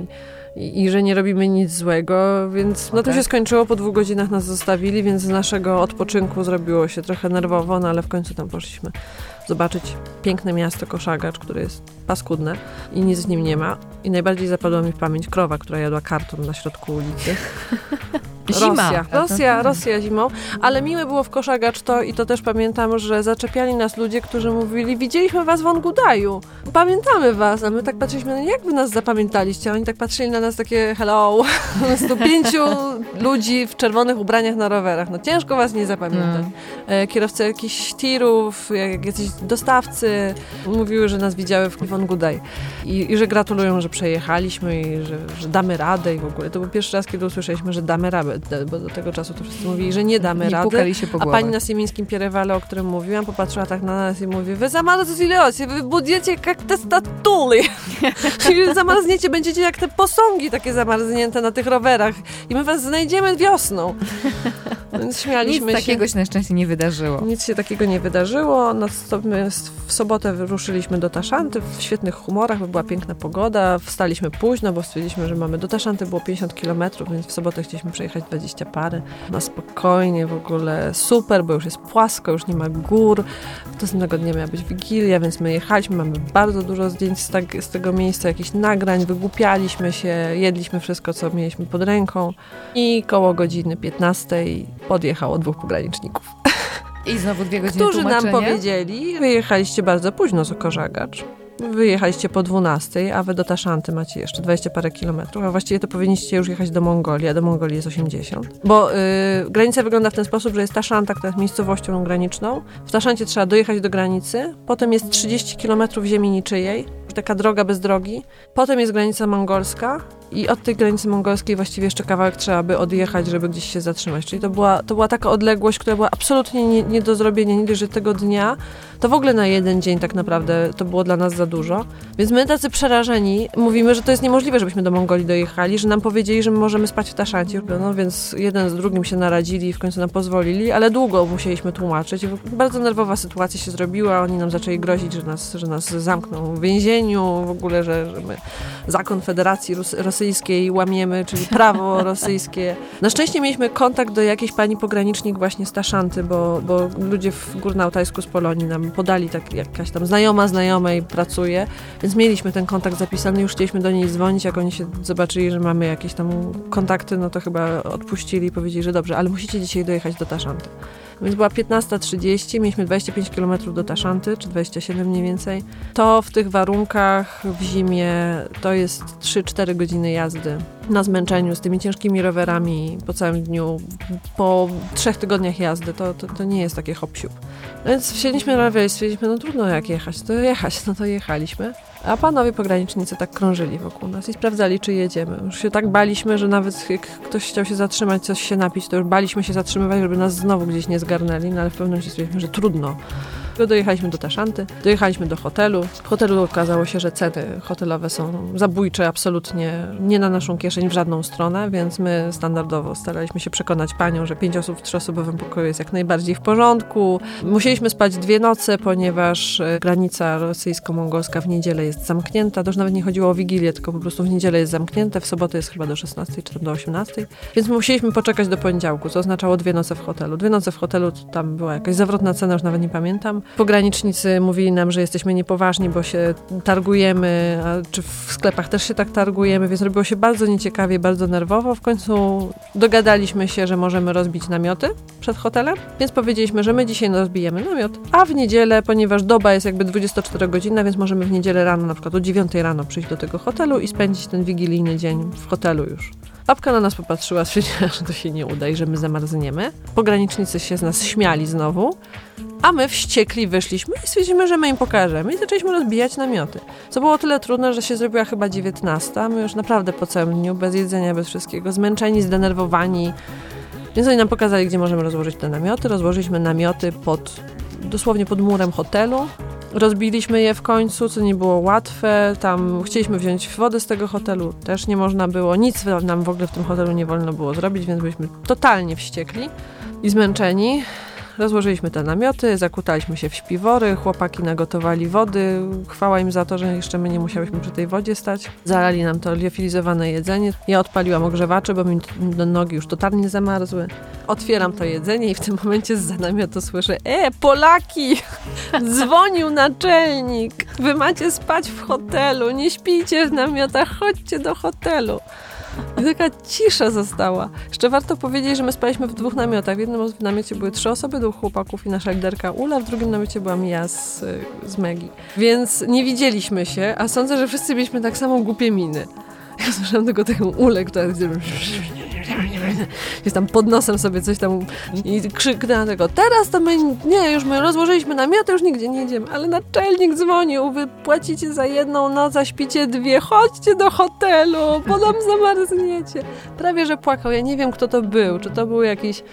i, i, że nie robimy nic złego, więc no to się skończyło, po dwóch godzinach nas zostawili, więc z naszego odpoczynku zrobiło się trochę nerwowo, no ale w końcu tam poszliśmy zobaczyć piękne miasto Koszagacz, które jest paskudne i nic z nim nie ma. I najbardziej zapadła mi w pamięć krowa, która jadła karton na środku ulicy. Zima. Rosja, Rosja, Rosja zimą, ale miłe było w Koszagacz to i to też pamiętam, że zaczepiali nas ludzie, którzy mówili, widzieliśmy was w Ongudaju, pamiętamy was, a my tak patrzyliśmy, no jak wy nas zapamiętaliście? Oni tak patrzyli na nas takie, hello, z pięciu ludzi w czerwonych ubraniach na rowerach, no ciężko was nie zapamiętać. e, kierowcy jakichś tirów, jak jacyś dostawcy mówiły, że nas widziały w Iwon Gudaj I, i że gratulują, że przejechaliśmy i że, że, damy radę i w ogóle. To był pierwszy raz, kiedy usłyszeliśmy, że damy radę, bo do tego czasu to wszyscy mówili, że nie damy nie rady. Się po a pani na Siemińskim Pierewale, o którym mówiłam, popatrzyła tak na nas i mówi, wy zamarzliecie, wy budziecie jak te statuly. Czyli zamarzniecie, będziecie jak te posągi takie zamarznięte na tych rowerach i my was znajdziemy wiosną. Więc śmialiśmy Nic się. takiego się na szczęście nie wydarzyło. Nic się takiego nie wydarzyło. No, my w sobotę wyruszyliśmy do Taszanty w świetnych humorach, bo była piękna pogoda. Wstaliśmy późno, bo stwierdziliśmy, że mamy do Taszanty było 50 km, więc w sobotę chcieliśmy przejechać 20 pary. Na spokojnie, w ogóle super, bo już jest płasko, już nie ma gór. Następnego dnia miała być Wigilia, więc my jechaliśmy. Mamy bardzo dużo zdjęć z, tak, z tego miejsca, jakichś nagrań, wygłupialiśmy się, jedliśmy wszystko, co mieliśmy pod ręką i koło godziny 15 podjechało dwóch pograniczników. I znowu dwie godziny Którzy nam powiedzieli, wyjechaliście bardzo późno z Okorzagacz. Wyjechaliście po 12, a wy do Taszanty macie jeszcze 20 parę kilometrów, a właściwie to powinniście już jechać do Mongolii, a do Mongolii jest 80. Bo yy, granica wygląda w ten sposób, że jest Taszanta, która jest miejscowością graniczną. W Taszancie trzeba dojechać do granicy, potem jest 30 kilometrów ziemi niczyjej, taka droga bez drogi. Potem jest granica mongolska i od tej granicy mongolskiej właściwie jeszcze kawałek trzeba by odjechać, żeby gdzieś się zatrzymać. Czyli to była, to była taka odległość, która była absolutnie nie, nie do zrobienia, nie że tego dnia, to w ogóle na jeden dzień tak naprawdę to było dla nas za dużo. Więc my tacy przerażeni mówimy, że to jest niemożliwe, żebyśmy do Mongolii dojechali, że nam powiedzieli, że my możemy spać w Taszancie. No więc jeden z drugim się naradzili i w końcu nam pozwolili, ale długo musieliśmy tłumaczyć. Bardzo nerwowa sytuacja się zrobiła, oni nam zaczęli grozić, że nas, że nas zamkną w więzieniu, w ogóle, że, że my zakon Federacji Rosyjskiej łamiemy, czyli prawo rosyjskie. Na szczęście mieliśmy kontakt do jakiejś pani pogranicznik właśnie z Taszanty, bo, bo ludzie w Górnałtajsku z Polonii nam podali, tak jakaś tam znajoma znajomej pracuje, więc mieliśmy ten kontakt zapisany, już chcieliśmy do niej dzwonić, jak oni się zobaczyli, że mamy jakieś tam kontakty, no to chyba odpuścili i powiedzieli, że dobrze, ale musicie dzisiaj dojechać do Taszanty. Więc była 15.30, mieliśmy 25 km do Taszanty, czy 27 mniej więcej. To w tych warunkach w zimie to jest 3-4 godziny jazdy na zmęczeniu z tymi ciężkimi rowerami po całym dniu, po trzech tygodniach jazdy, to, to, to nie jest takie hop -siup. Więc wsiedliśmy na rower i stwierdziliśmy, no trudno jak jechać, to jechać, no to jechaliśmy. A panowie pogranicznicy tak krążyli wokół nas i sprawdzali, czy jedziemy. Już się tak baliśmy, że nawet jak ktoś chciał się zatrzymać, coś się napić, to już baliśmy się zatrzymywać, żeby nas znowu gdzieś nie zgarnęli, no ale w pewnym momencie stwierdziliśmy, że trudno. Dojechaliśmy do Taszanty, dojechaliśmy do hotelu. W hotelu okazało się, że ceny hotelowe są zabójcze, absolutnie nie na naszą kieszeń w żadną stronę, więc my standardowo staraliśmy się przekonać panią, że pięć osób w trzyosobowym pokoju jest jak najbardziej w porządku. Musieliśmy spać dwie noce, ponieważ e, granica rosyjsko-mongolska w niedzielę jest zamknięta. To już nawet nie chodziło o Wigilię, tylko po prostu w niedzielę jest zamknięte, w sobotę jest chyba do 16 czy do 18. Więc musieliśmy poczekać do poniedziałku, co oznaczało dwie noce w hotelu. Dwie noce w hotelu, tam była jakaś zawrotna cena, już nawet nie pamiętam. Pogranicznicy mówili nam, że jesteśmy niepoważni, bo się targujemy, a czy w sklepach też się tak targujemy, więc robiło się bardzo nieciekawie, bardzo nerwowo. W końcu dogadaliśmy się, że możemy rozbić namioty przed hotelem, więc powiedzieliśmy, że my dzisiaj rozbijemy namiot, a w niedzielę, ponieważ doba jest jakby 24 godzina, więc możemy w niedzielę rano, na przykład o 9 rano przyjść do tego hotelu i spędzić ten wigilijny dzień w hotelu już. Babka na nas popatrzyła, stwierdziła, że to się nie uda i że my zamarzniemy. Pogranicznicy się z nas śmiali znowu, a my wściekli wyszliśmy i stwierdziliśmy, że my im pokażemy i zaczęliśmy rozbijać namioty. Co było tyle trudne, że się zrobiła chyba 19, a my już naprawdę po całym dniu, bez jedzenia, bez wszystkiego, zmęczeni, zdenerwowani. Więc oni nam pokazali, gdzie możemy rozłożyć te namioty. Rozłożyliśmy namioty pod, dosłownie pod murem hotelu. Rozbiliśmy je w końcu, co nie było łatwe. Tam chcieliśmy wziąć wodę z tego hotelu, też nie można było. Nic nam w ogóle w tym hotelu nie wolno było zrobić, więc byliśmy totalnie wściekli i zmęczeni. Rozłożyliśmy te namioty, zakutaliśmy się w śpiwory, chłopaki nagotowali wody. Chwała im za to, że jeszcze my nie musiałyśmy przy tej wodzie stać. Zalali nam to liofilizowane jedzenie. Ja odpaliłam ogrzewacze, bo mi nogi już totalnie zamarzły. Otwieram to jedzenie i w tym momencie z namiotu słyszę E, Polaki! Dzwonił naczelnik! Wy macie spać w hotelu, nie śpijcie w namiotach, chodźcie do hotelu. I taka cisza została. Jeszcze warto powiedzieć, że my spaliśmy w dwóch namiotach. W jednym namiocie były trzy osoby, dwóch chłopaków i nasza liderka Ula, w drugim namiocie byłam ja z, z Megi. Więc nie widzieliśmy się, a sądzę, że wszyscy mieliśmy tak samo głupie miny. Ja słyszałam tylko taką Ulę, która gdzieś tam pod nosem sobie coś tam i krzyknęła tego, teraz to my, nie, już my rozłożyliśmy namioty, już nigdzie nie jedziemy, ale naczelnik dzwonił, wy płacicie za jedną noc, a śpicie dwie, chodźcie do hotelu, bo nam zamarzniecie. Prawie, że płakał, ja nie wiem, kto to był, czy to był jakiś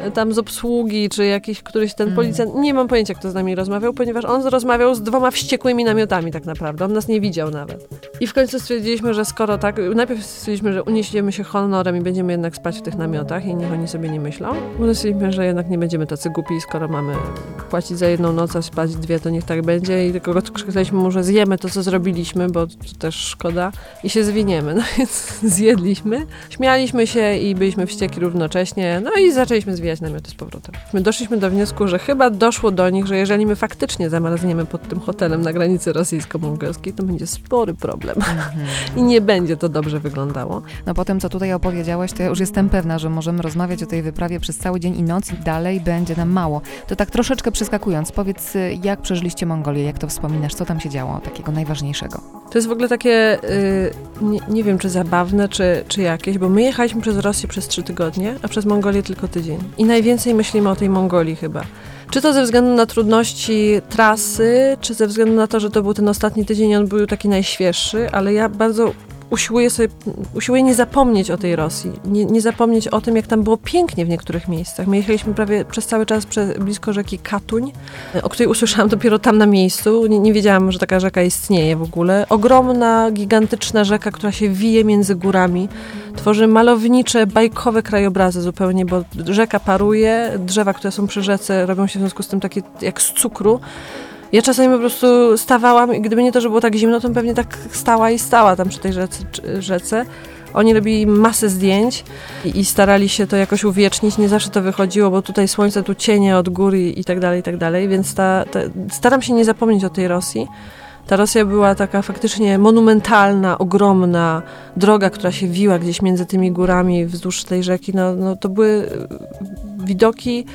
e, tam z obsługi, czy jakiś któryś ten policjant, nie mam pojęcia, kto z nami rozmawiał, ponieważ on rozmawiał z dwoma wściekłymi namiotami tak naprawdę, on nas nie widział nawet. I w końcu stwierdziliśmy, że skoro tak, najpierw stwierdziliśmy, że uniesiemy się honorem i będziemy jednak spać w tych namiotach i niech oni sobie nie myślą. Potem stwierdziliśmy, że jednak nie będziemy tacy głupi, skoro mamy płacić za jedną noc, a spać dwie, to niech tak będzie. I tylko krzyknęliśmy mu, że zjemy to, co zrobiliśmy, bo to też szkoda i się zwiniemy. No więc zjedliśmy, śmialiśmy się i byliśmy wściekli równocześnie, no i zaczęliśmy zwijać namioty z powrotem. My doszliśmy do wniosku, że chyba doszło do nich, że jeżeli my faktycznie zamarzniemy pod tym hotelem na granicy rosyjsko-mongolskiej, to będzie spory problem. I nie będzie to dobrze wyglądało. No po tym, co tutaj opowiedziałaś, to ja już jestem pewna, że możemy rozmawiać o tej wyprawie przez cały dzień i noc i dalej będzie nam mało. To tak troszeczkę przeskakując, powiedz, y, jak przeżyliście Mongolię, jak to wspominasz, co tam się działo takiego najważniejszego? To jest w ogóle takie, y, nie, nie wiem czy zabawne, czy, czy jakieś, bo my jechaliśmy przez Rosję przez trzy tygodnie, a przez Mongolię tylko tydzień. I najwięcej myślimy o tej Mongolii chyba. Czy to ze względu na trudności trasy, czy ze względu na to, że to był ten ostatni tydzień, on był taki najświeższy, ale ja bardzo usiłuję sobie, usiłuję nie zapomnieć o tej Rosji, nie, nie zapomnieć o tym, jak tam było pięknie w niektórych miejscach. My jechaliśmy prawie przez cały czas przez, blisko rzeki Katuń, o której usłyszałam dopiero tam na miejscu. Nie, nie wiedziałam, że taka rzeka istnieje w ogóle. Ogromna, gigantyczna rzeka, która się wije między górami. Tworzy malownicze, bajkowe krajobrazy zupełnie, bo rzeka paruje, drzewa, które są przy rzece robią się w związku z tym takie jak z cukru. Ja czasami po prostu stawałam i gdyby nie to, że było tak zimno, to pewnie tak stała i stała tam przy tej rzece. rzece. Oni robili masę zdjęć i, i, starali się to jakoś uwiecznić. Nie zawsze to wychodziło, bo tutaj słońce, tu cienie od góry i tak dalej, i tak dalej. Więc ta, ta, staram się nie zapomnieć o tej Rosji. Ta Rosja była taka faktycznie monumentalna, ogromna droga, która się wiła gdzieś między tymi górami wzdłuż tej rzeki. No, no to były widoki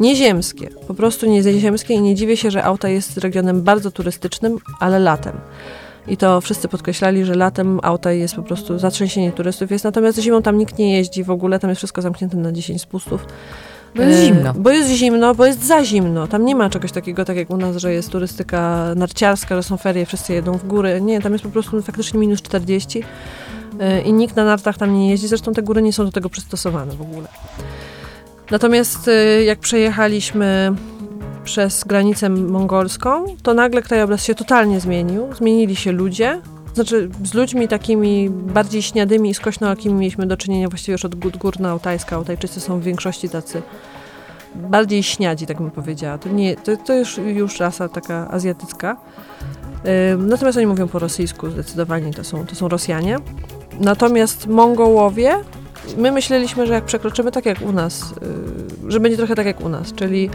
nieziemskie, po prostu nieziemskie i nie dziwię się, że Auta jest regionem bardzo turystycznym, ale latem. I to wszyscy podkreślali, że latem Auta jest po prostu zatrzęsienie turystów jest, natomiast zimą tam nikt nie jeździ w ogóle, tam jest wszystko zamknięte na 10 spustów. Bo jest zimno. Bo jest zimno, bo jest za zimno. Tam nie ma czegoś takiego, tak jak u nas, że jest turystyka narciarska, że są ferie, wszyscy jedą w góry. Nie, tam jest po prostu faktycznie minus 40 i nikt na nartach tam nie jeździ. Zresztą te góry nie są do tego przystosowane w ogóle. Natomiast y, jak przejechaliśmy przez granicę mongolską, to nagle krajobraz się totalnie zmienił. Zmienili się ludzie. Znaczy z ludźmi takimi bardziej śniadymi i skośnookimi mieliśmy do czynienia właściwie już od gór Altajska. Altajczycy są w większości tacy bardziej śniadzi, tak bym powiedziała. To, nie, to, to już, już rasa taka azjatycka. Natomiast oni mówią po rosyjsku zdecydowanie, to są, to są Rosjanie. Natomiast Mongołowie my myśleliśmy, że jak przekroczymy tak jak u nas, y, że będzie trochę tak jak u nas, czyli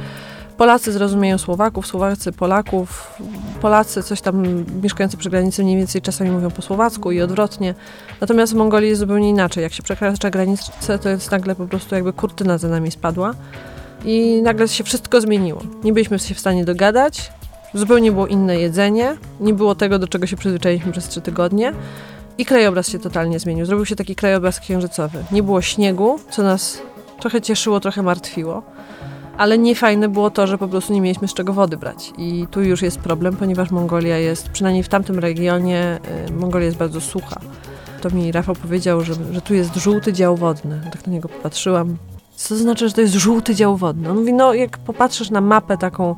Polacy zrozumieją Słowaków, Słowacy Polaków, Polacy coś tam mieszkający przy granicy mniej więcej czasami mówią po słowacku i odwrotnie. Natomiast w Mongolii jest zupełnie inaczej. Jak się przekracza granicę, to jest nagle po prostu jakby kurtyna za nami spadła i nagle się wszystko zmieniło. Nie byliśmy się w stanie dogadać, zupełnie było inne jedzenie, nie było tego, do czego się przyzwyczailiśmy przez trzy tygodnie. I krajobraz się totalnie zmienił. Zrobił się taki krajobraz księżycowy. Nie było śniegu, co nas trochę cieszyło, trochę martwiło. Ale niefajne było to, że po prostu nie mieliśmy z czego wody brać. I tu już jest problem, ponieważ Mongolia jest, przynajmniej w tamtym regionie, y, Mongolia jest bardzo sucha. To mi Rafał powiedział, że, że tu jest żółty dział wodny. Tak na niego popatrzyłam. Co to znaczy, że to jest żółty dział wodny? On mówi, no jak popatrzysz na mapę taką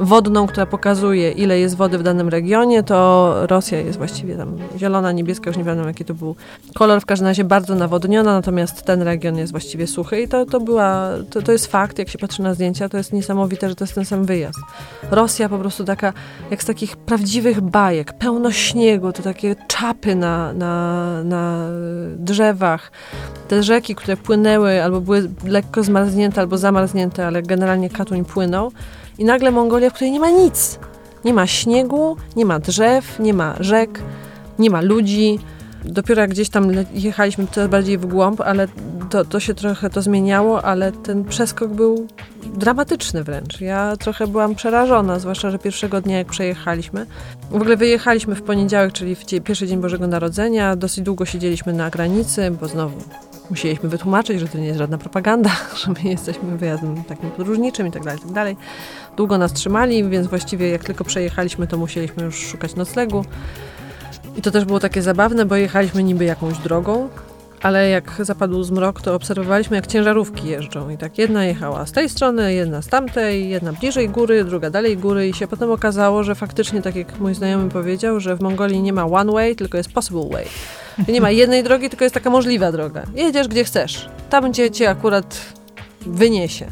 wodną, która pokazuje, ile jest wody w danym regionie, to Rosja jest właściwie tam zielona, niebieska, już nie pamiętam jaki to był kolor, w każdym razie bardzo nawodniona, natomiast ten region jest właściwie suchy i to, to była, to, to jest fakt, jak się patrzy na zdjęcia, to jest niesamowite, że to jest ten sam wyjazd. Rosja po prostu taka, jak z takich prawdziwych bajek, pełno śniegu, to takie czapy na, na, na drzewach, te rzeki, które płynęły albo były lekko zmarznięte, albo zamarznięte, ale generalnie Katuń płynął, i nagle Mongolia, w której nie ma nic. Nie ma śniegu, nie ma drzew, nie ma rzek, nie ma ludzi. Dopiero jak gdzieś tam jechaliśmy coraz bardziej w głąb, ale to, to się trochę to zmieniało, ale ten przeskok był dramatyczny wręcz. Ja trochę byłam przerażona, zwłaszcza, że pierwszego dnia jak przejechaliśmy. W ogóle wyjechaliśmy w poniedziałek, czyli w pierwszy dzień Bożego Narodzenia. Dosyć długo siedzieliśmy na granicy, bo znowu musieliśmy wytłumaczyć, że to nie jest żadna propaganda, że my jesteśmy wyjazdem takim podróżniczym i tak dalej, tak dalej. Długo nas trzymali, więc właściwie jak tylko przejechaliśmy, to musieliśmy już szukać noclegu. I to też było takie zabawne, bo jechaliśmy niby jakąś drogą, ale jak zapadł zmrok, to obserwowaliśmy, jak ciężarówki jeżdżą. I tak jedna jechała z tej strony, jedna z tamtej, jedna bliżej góry, druga dalej góry. I się potem okazało, że faktycznie, tak jak mój znajomy powiedział, że w Mongolii nie ma one way, tylko jest possible way. I nie ma jednej drogi, tylko jest taka możliwa droga. Jedziesz gdzie chcesz. Tam, gdzie cię akurat wyniesie.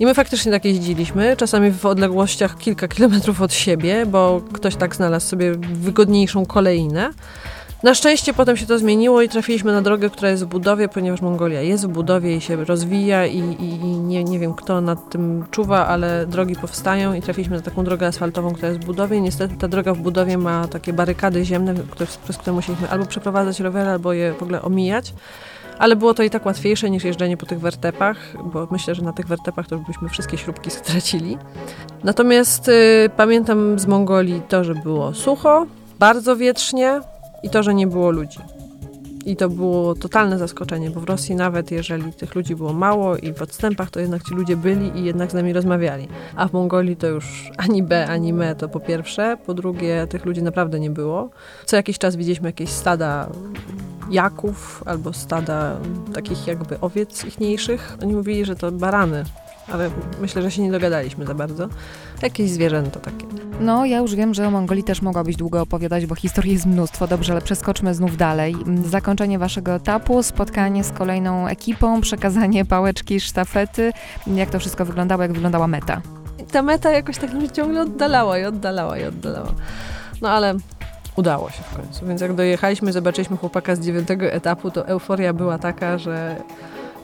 I my faktycznie tak jeździliśmy, czasami w odległościach kilka kilometrów od siebie, bo ktoś tak znalazł sobie wygodniejszą kolejnę. Na szczęście potem się to zmieniło i trafiliśmy na drogę, która jest w budowie, ponieważ Mongolia jest w budowie i się rozwija i, i, i nie, nie wiem kto nad tym czuwa, ale drogi powstają i trafiliśmy na taką drogę asfaltową, która jest w budowie. Niestety ta droga w budowie ma takie barykady ziemne, które, przez które musieliśmy albo przeprowadzać rowery, albo je w ogóle omijać. Ale było to i tak łatwiejsze niż jeżdżenie po tych wertepach, bo myślę, że na tych wertepach to byśmy wszystkie śrubki stracili. Natomiast y, pamiętam z Mongolii to, że było sucho, bardzo wietrznie, i to, że nie było ludzi. I to było totalne zaskoczenie, bo w Rosji nawet jeżeli tych ludzi było mało i w odstępach, to jednak ci ludzie byli i jednak z nami rozmawiali. A w Mongolii to już ani B, ani me to po pierwsze. Po drugie, tych ludzi naprawdę nie było. Co jakiś czas widzieliśmy jakieś stada jaków albo stada takich jakby owiec ichniejszych. Oni mówili, że to barany ale myślę, że się nie dogadaliśmy za bardzo. Jakieś zwierzęta takie. No, ja już wiem, że o Mongolii też mogłabyś długo opowiadać, bo historii jest mnóstwo. Dobrze, ale przeskoczmy znów dalej. Zakończenie waszego etapu, spotkanie z kolejną ekipą, przekazanie pałeczki, sztafety. Jak to wszystko wyglądało, jak wyglądała meta? Ta meta jakoś tak mnie ciągle oddalała i oddalała i oddalała. No ale udało się w końcu. Więc jak dojechaliśmy, zobaczyliśmy chłopaka z dziewiątego etapu, to euforia była taka, że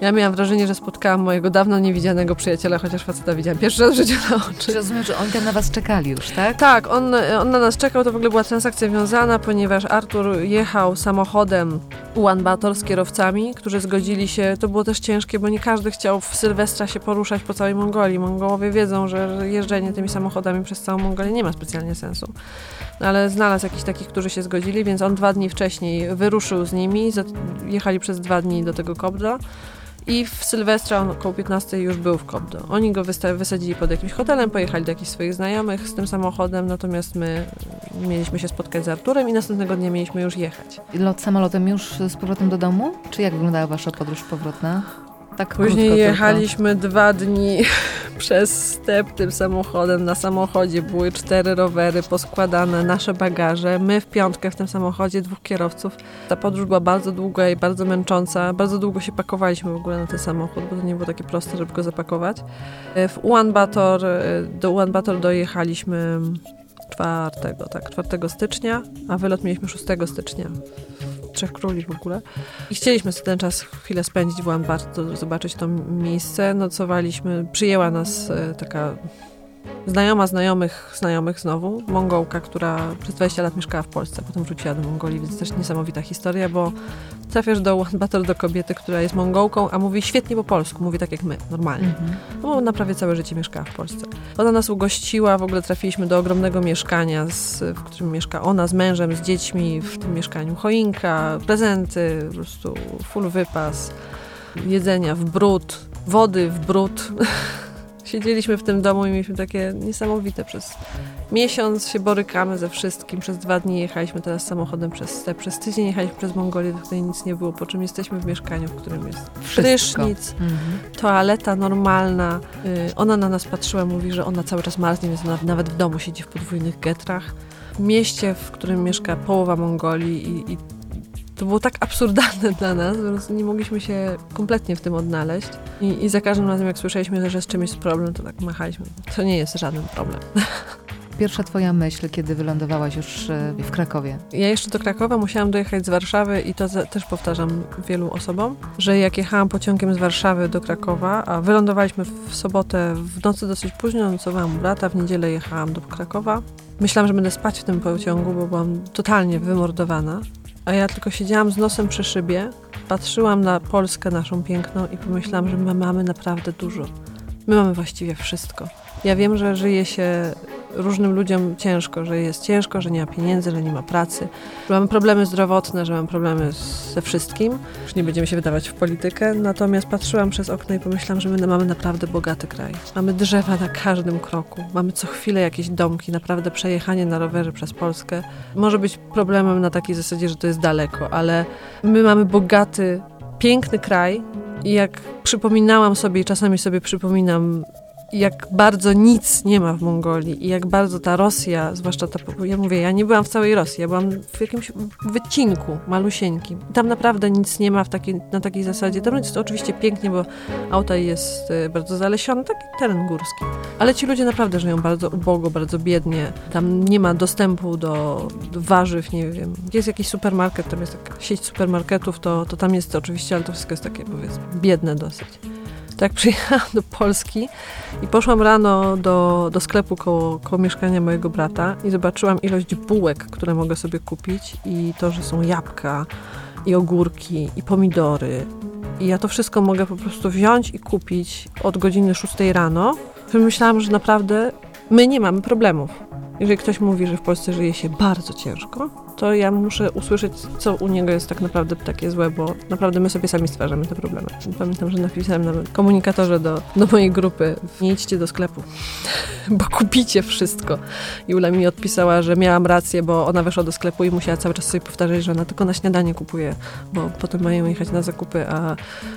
ja miałam wrażenie, że spotkałam mojego dawno niewidzianego przyjaciela, chociaż faceta widziałam pierwszy raz w życiu na oczy. Rozumiem, że oni tam na was czekali już, tak? Tak, on, on na nas czekał, to w ogóle była transakcja wiązana, ponieważ Artur jechał samochodem Bator z kierowcami, którzy zgodzili się, to było też ciężkie, bo nie każdy chciał w Sylwestra się poruszać po całej Mongolii. Mongołowie wiedzą, że jeżdżenie tymi samochodami przez całą Mongolię nie ma specjalnie sensu. No, ale znalazł jakichś takich, którzy się zgodzili, więc on dwa dni wcześniej wyruszył z nimi, jechali przez dwa dni do tego Kobdo. I w Sylwestra około 15 już był w Kobdo. Oni go wysadzili pod jakimś hotelem, pojechali do jakichś swoich znajomych z tym samochodem, natomiast my mieliśmy się spotkać z Arturem i następnego dnia mieliśmy już jechać. Lot samolotem już z powrotem do domu? Czy jak wyglądała wasza podróż powrotna? Tak Później jechaliśmy tylko. dwa dni przez step tym samochodem. Na samochodzie były cztery rowery poskładane, nasze bagaże. My w piątkę w tym samochodzie, dwóch kierowców. Ta podróż była bardzo długa i bardzo męcząca. Bardzo długo się pakowaliśmy w ogóle na ten samochód, bo to nie było takie proste, żeby go zapakować. W Ulaanbaatar, do Ulaanbaatar dojechaliśmy 4, tak, 4 stycznia, a wylot mieliśmy 6 stycznia Trzech Króli w ogóle. I chcieliśmy sobie ten czas chwilę spędzić w Ulaanbaatar, zobaczyć to miejsce. Nocowaliśmy, przyjęła nas e, taka znajoma znajomych znajomych znowu, Mongołka, która przez 20 lat mieszkała w Polsce, potem wróciła do Mongolii, więc też niesamowita historia, bo trafiasz do One Battle do kobiety, która jest Mongołką, a mówi świetnie po polsku, mówi tak jak my, normalnie. -hmm. No, ona prawie całe życie mieszkała w Polsce. Ona nas ugościła, w ogóle trafiliśmy do ogromnego mieszkania, z, w którym mieszka ona z mężem, z dziećmi, w tym mieszkaniu choinka, prezenty, po prostu full wypas, jedzenia w brud, wody w brud. Siedzieliśmy w tym domu i mieliśmy takie niesamowite przez miesiąc się borykamy ze wszystkim. Przez dwa dni jechaliśmy teraz samochodem przez step. Przez tydzień jechaliśmy przez Mongolię, do której nic nie było, po czym jesteśmy w mieszkaniu, w którym jest prysznic, mhm. toaleta normalna. Y, ona na nas patrzyła, mówi, że ona cały czas marznie, więc ona nawet w domu siedzi w podwójnych getrach. W mieście, w którym mieszka połowa Mongolii i, i to było tak absurdalne dla nas, po prostu nie mogliśmy się kompletnie w tym odnaleźć. I, I, za każdym razem, jak słyszeliśmy, że z czymś jest problem, to tak machaliśmy. To nie jest żaden problem. Pierwsza twoja myśl, kiedy wylądowałaś już e, w Krakowie? Ja jeszcze do Krakowa musiałam dojechać z Warszawy i to też powtarzam wielu osobom, że jak jechałam pociągiem z Warszawy do Krakowa, a wylądowaliśmy w sobotę w nocy dosyć późno, nocowałam u brata, w niedzielę jechałam do Krakowa. Myślałam, że będę spać w tym pociągu, bo byłam totalnie wymordowana a ja tylko siedziałam z nosem przy szybie, patrzyłam na Polskę naszą piękną i pomyślałam, że my mamy naprawdę dużo. My mamy właściwie wszystko. Ja wiem, że żyje się różnym ludziom ciężko, że jest ciężko, że nie ma pieniędzy, że nie ma pracy, że mamy problemy zdrowotne, że mamy problemy ze wszystkim. Już nie będziemy się wydawać w politykę, natomiast patrzyłam przez okno i pomyślałam, że my mamy naprawdę bogaty kraj. Mamy drzewa na każdym kroku, mamy co chwilę jakieś domki, naprawdę przejechanie na rowerze przez Polskę może być problemem na takiej zasadzie, że to jest daleko, ale my mamy bogaty, piękny kraj i jak przypominałam sobie i czasami sobie przypominam jak bardzo nic nie ma w Mongolii i jak bardzo ta Rosja, zwłaszcza ta, ja mówię, ja nie byłam w całej Rosji, ja byłam w jakimś wycinku malusieńkim. Tam naprawdę nic nie ma w takiej, na takiej zasadzie. Tam jest oczywiście pięknie, bo Altaj jest y, bardzo zalesiony, taki teren górski. Ale ci ludzie naprawdę żyją bardzo ubogo, bardzo biednie. Tam nie ma dostępu do, do warzyw, nie wiem. Jest jakiś supermarket, tam jest taka sieć supermarketów, to, to tam jest oczywiście, ale to wszystko jest takie, powiedzmy, biedne dosyć tak przyjechałam do Polski i poszłam rano do, do sklepu koło, koło mieszkania mojego brata i zobaczyłam ilość bułek, które mogę sobie kupić i to, że są jabłka i ogórki i pomidory. I ja to wszystko mogę po prostu wziąć i kupić od godziny 6 rano. Myślałam, że naprawdę my nie mamy problemów. Jeżeli ktoś mówi, że w Polsce żyje się bardzo ciężko, to ja muszę usłyszeć, co u niego jest tak naprawdę takie złe, bo naprawdę my sobie sami stwarzamy te problemy. Pamiętam, że napisałem nawet komunikatorze do, do mojej grupy, nie idźcie do sklepu, bo kupicie wszystko. I Ula mi odpisała, że miałam rację, bo ona weszła do sklepu i musiała cały czas sobie powtarzać, że ona tylko na śniadanie kupuje, bo potem mają jechać na zakupy, a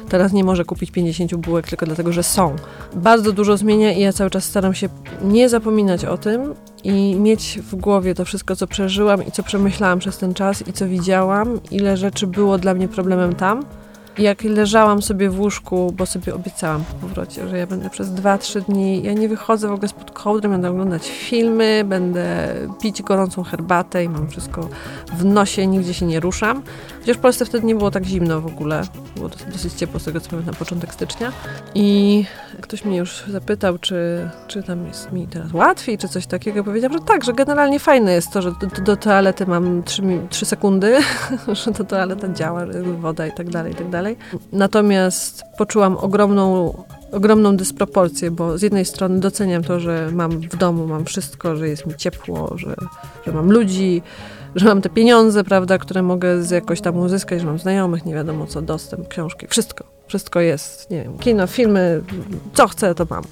teraz nie może kupić 50 bułek tylko dlatego, że są. Bardzo dużo zmienia i ja cały czas staram się nie zapominać o tym i mieć w głowie to wszystko, co przeżyłam i co przemyślałam przez ten czas i co widziałam, ile rzeczy było dla mnie problemem tam. Jak leżałam sobie w łóżku, bo sobie obiecałam po powrocie, że ja będę przez 2-3 dni, ja nie wychodzę w ogóle spod kołdry, będę oglądać filmy, będę pić gorącą herbatę i mam wszystko w nosie, nigdzie się nie ruszam. Chociaż w Polsce wtedy nie było tak zimno w ogóle, było dosyć ciepło z tego co pamiętam na początek stycznia. I ktoś mnie już zapytał, czy, czy tam jest mi teraz łatwiej, czy coś takiego. Powiedziałam, że tak, że generalnie fajne jest to, że do, do toalety mam 3, 3 sekundy, że to toaleta działa, woda i tak dalej, i tak dalej. Natomiast poczułam ogromną ogromną dysproporcję, bo z jednej strony doceniam to, że mam w domu, mam wszystko, że jest mi ciepło, że, że mam ludzi, że mam te pieniądze, prawda, które mogę z jakoś tam uzyskać, że mam znajomych, nie wiadomo co, dostęp, książki, wszystko. Wszystko jest, nie wiem, kino, filmy, co chcę, to mam.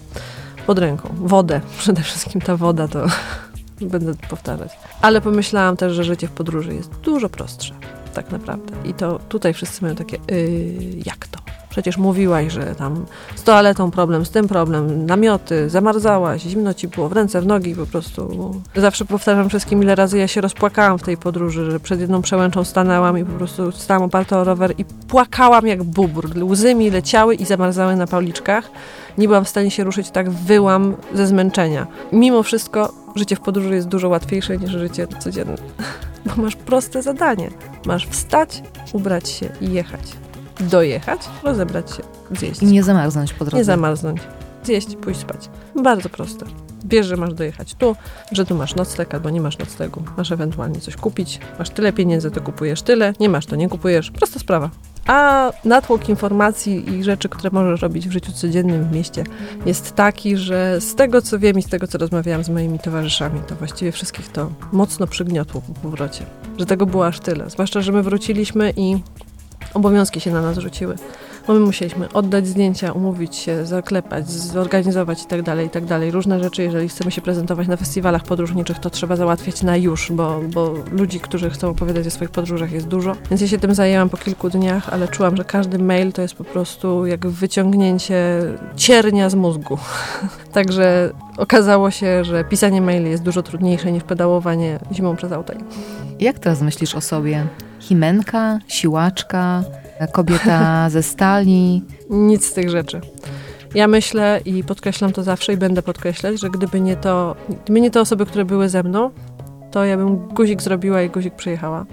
Pod ręką. Wodę. Przede wszystkim ta woda to będę powtarzać. Ale pomyślałam też, że życie w podróży jest dużo prostsze, tak naprawdę. I to tutaj wszyscy mają takie, yy, jak to? Przecież mówiłaś, że tam z toaletą problem, z tym problem, namioty, zamarzałaś, zimno ci było w ręce, w nogi po prostu. Zawsze powtarzam wszystkim, ile razy ja się rozpłakałam w tej podróży, że przed jedną przełęczą stanęłam i po prostu stałam oparta o rower i płakałam jak bubr. Łzy mi leciały i zamarzały na pauliczkach. Nie byłam w stanie się ruszyć, tak wyłam ze zmęczenia. Mimo wszystko życie w podróży jest dużo łatwiejsze niż życie codzienne. Bo masz proste zadanie. Masz wstać, ubrać się i jechać dojechać, rozebrać się, zjeść. I nie zamarznąć po drodze. Nie zamarznąć. Zjeść, pójść spać. Bardzo proste. Wiesz, że masz dojechać tu, że tu masz nocleg albo nie masz noclegu. Masz ewentualnie coś kupić. Masz tyle pieniędzy, to kupujesz tyle. Nie masz, to nie kupujesz. Prosta sprawa. A natłok informacji i rzeczy, które możesz robić w życiu codziennym w mieście jest taki, że z tego co wiem i z tego co rozmawiałam z moimi towarzyszami, to właściwie wszystkich to mocno przygniotło po powrocie. Że tego było aż tyle. Zwłaszcza, że my wróciliśmy i obowiązki się na nas rzuciły. Bo my musieliśmy oddać zdjęcia, umówić się, zaklepać, zorganizować itd., tak itd. Tak Różne rzeczy, jeżeli chcemy się prezentować na festiwalach podróżniczych, to trzeba załatwiać na już, bo, bo ludzi, którzy chcą opowiadać o swoich podróżach jest dużo. Więc ja się tym zajęłam po kilku dniach, ale czułam, że każdy mail to jest po prostu jak wyciągnięcie ciernia z mózgu. Także okazało się, że pisanie maili jest dużo trudniejsze niż pedałowanie zimą przez auto. Jak teraz myślisz o sobie? Himenka, siłaczka, kobieta ze stali? Nic z tych rzeczy. Ja myślę i podkreślam to zawsze i będę podkreślać, że gdyby nie to, gdyby nie te osoby, które były ze mną, to ja bym guzik zrobiła i guzik przyjechała.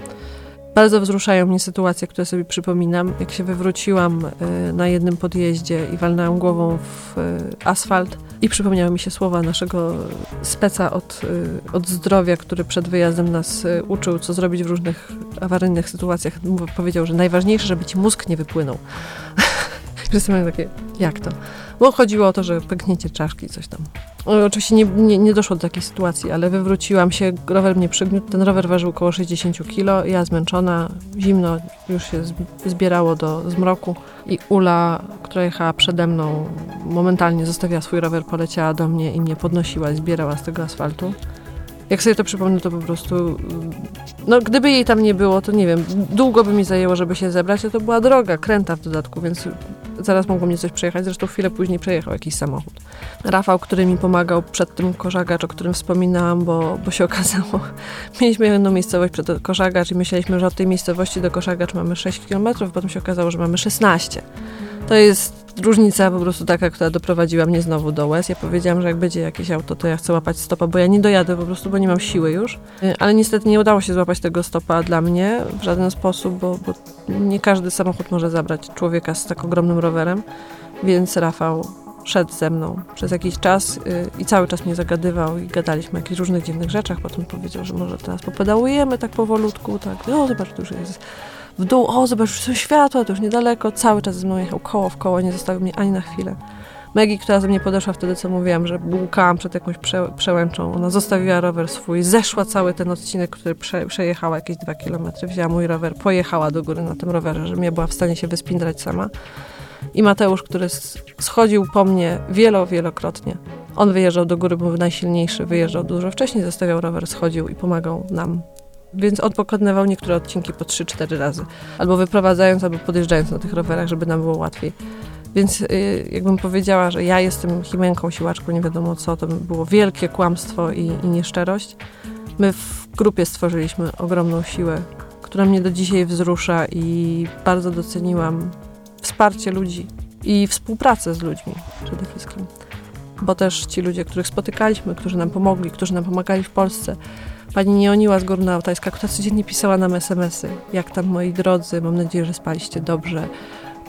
Bardzo wzruszają mnie sytuacje, które sobie przypominam. Jak się wywróciłam y, na jednym podjeździe i walnęłam głową w y, asfalt i przypomniały mi się słowa naszego speca od, y, od zdrowia, który przed wyjazdem nas uczył, co zrobić w różnych awaryjnych sytuacjach. Powiedział, że najważniejsze, żeby ci mózg nie wypłynął. Wszyscy mają takie, jak to? Bo chodziło o to, że pęknięcie czaszki, coś tam. Oczywiście nie, nie, nie doszło do takiej sytuacji, ale wywróciłam się, rower mnie przygniótł. Ten rower ważył około 60 kg, ja zmęczona, zimno, już się zb- zbierało do zmroku i Ula, która jechała przede mną, momentalnie zostawiła swój rower, poleciała do mnie i mnie podnosiła i zbierała z tego asfaltu. Jak sobie to przypomnę, to po prostu. No, gdyby jej tam nie było, to nie wiem, długo by mi zajęło, żeby się zebrać, a to była droga, kręta w dodatku, więc zaraz mogło mnie coś przejechać. Zresztą chwilę później przejechał jakiś samochód. Rafał, który mi pomagał przed tym koszagacz, o którym wspominałam, bo, bo się okazało, mieliśmy jedną miejscowość przed koszagacz i myśleliśmy, że od tej miejscowości do koszagacz mamy 6 km, potem się okazało, że mamy 16. To jest różnica po prostu taka, która doprowadziła mnie znowu do łez. Ja powiedziałam, że jak będzie jakieś auto, to ja chcę łapać stopa, bo ja nie dojadę po prostu, bo nie mam siły już. Ale niestety nie udało się złapać tego stopa dla mnie w żaden sposób, bo, bo nie każdy samochód może zabrać człowieka z tak ogromnym rowerem, więc Rafał szedł ze mną przez jakiś czas y, i cały czas mnie zagadywał i gadaliśmy o jakichś różnych dziwnych rzeczach. Potem powiedział, że może teraz popedałujemy tak powolutku, tak, o zobacz, tu już jest w dół, o zobacz, już są światła, to już niedaleko. Cały czas ze mną jechał koło w koło, nie zostawił mnie ani na chwilę. Maggie, która ze mnie podeszła wtedy, co mówiłam, że błukałam przed jakąś prze, przełęczą. Ona zostawiła rower swój, zeszła cały ten odcinek, który prze, przejechała jakieś dwa kilometry, wzięła mój rower, pojechała do góry na tym rowerze, że mnie była w stanie się wyspindrać sama. I Mateusz, który schodził po mnie wielo, wielokrotnie. On wyjeżdżał do góry, był najsilniejszy, wyjeżdżał dużo wcześniej, zostawiał rower, schodził i pomagał nam. Więc on pokonywał niektóre odcinki po 3-4 razy. Albo wyprowadzając, albo podjeżdżając na tych rowerach, żeby nam było łatwiej. Więc y, jakbym powiedziała, że ja jestem chimęką, siłaczką, nie wiadomo co, to by było wielkie kłamstwo i, i nieszczerość. My w grupie stworzyliśmy ogromną siłę, która mnie do dzisiaj wzrusza i bardzo doceniłam wsparcie ludzi i współpracę z ludźmi przede wszystkim. Bo też ci ludzie, których spotykaliśmy, którzy nam pomogli, którzy nam pomagali w Polsce. Pani Nieoniła z Górna Altajska, która codziennie pisała nam SMS-y. Jak tam moi drodzy, mam nadzieję, że spaliście dobrze.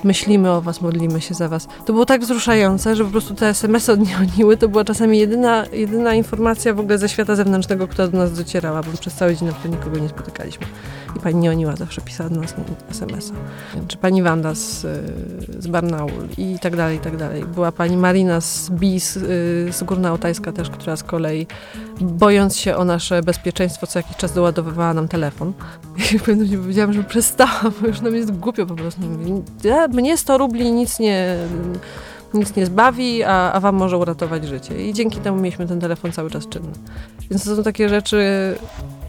Myślimy o was, modlimy się za was. To było tak wzruszające, że po prostu te SMS-y od Nieoniły to była czasami jedyna, jedyna informacja w ogóle ze świata zewnętrznego, która do nas docierała, bo przez cały dzień na nikogo nie spotykaliśmy. Pani Nieoniła zawsze pisała do nas SMS-a. Czy pani Wanda z, y, z Barnaul i tak dalej, i tak dalej. Była pani Marina z BIS, y, z Górna Altajska też, która z kolei bojąc się o nasze bezpieczeństwo, co jakiś czas doładowywała nam telefon. I w pewnym momencie powiedziałam, że przestałam, bo już nam jest głupio po prostu. Ja, mnie 100 rubli nic nie, nic nie zbawi, a, a wam może uratować życie. I dzięki temu mieliśmy ten telefon cały czas czynny. Więc to są takie rzeczy,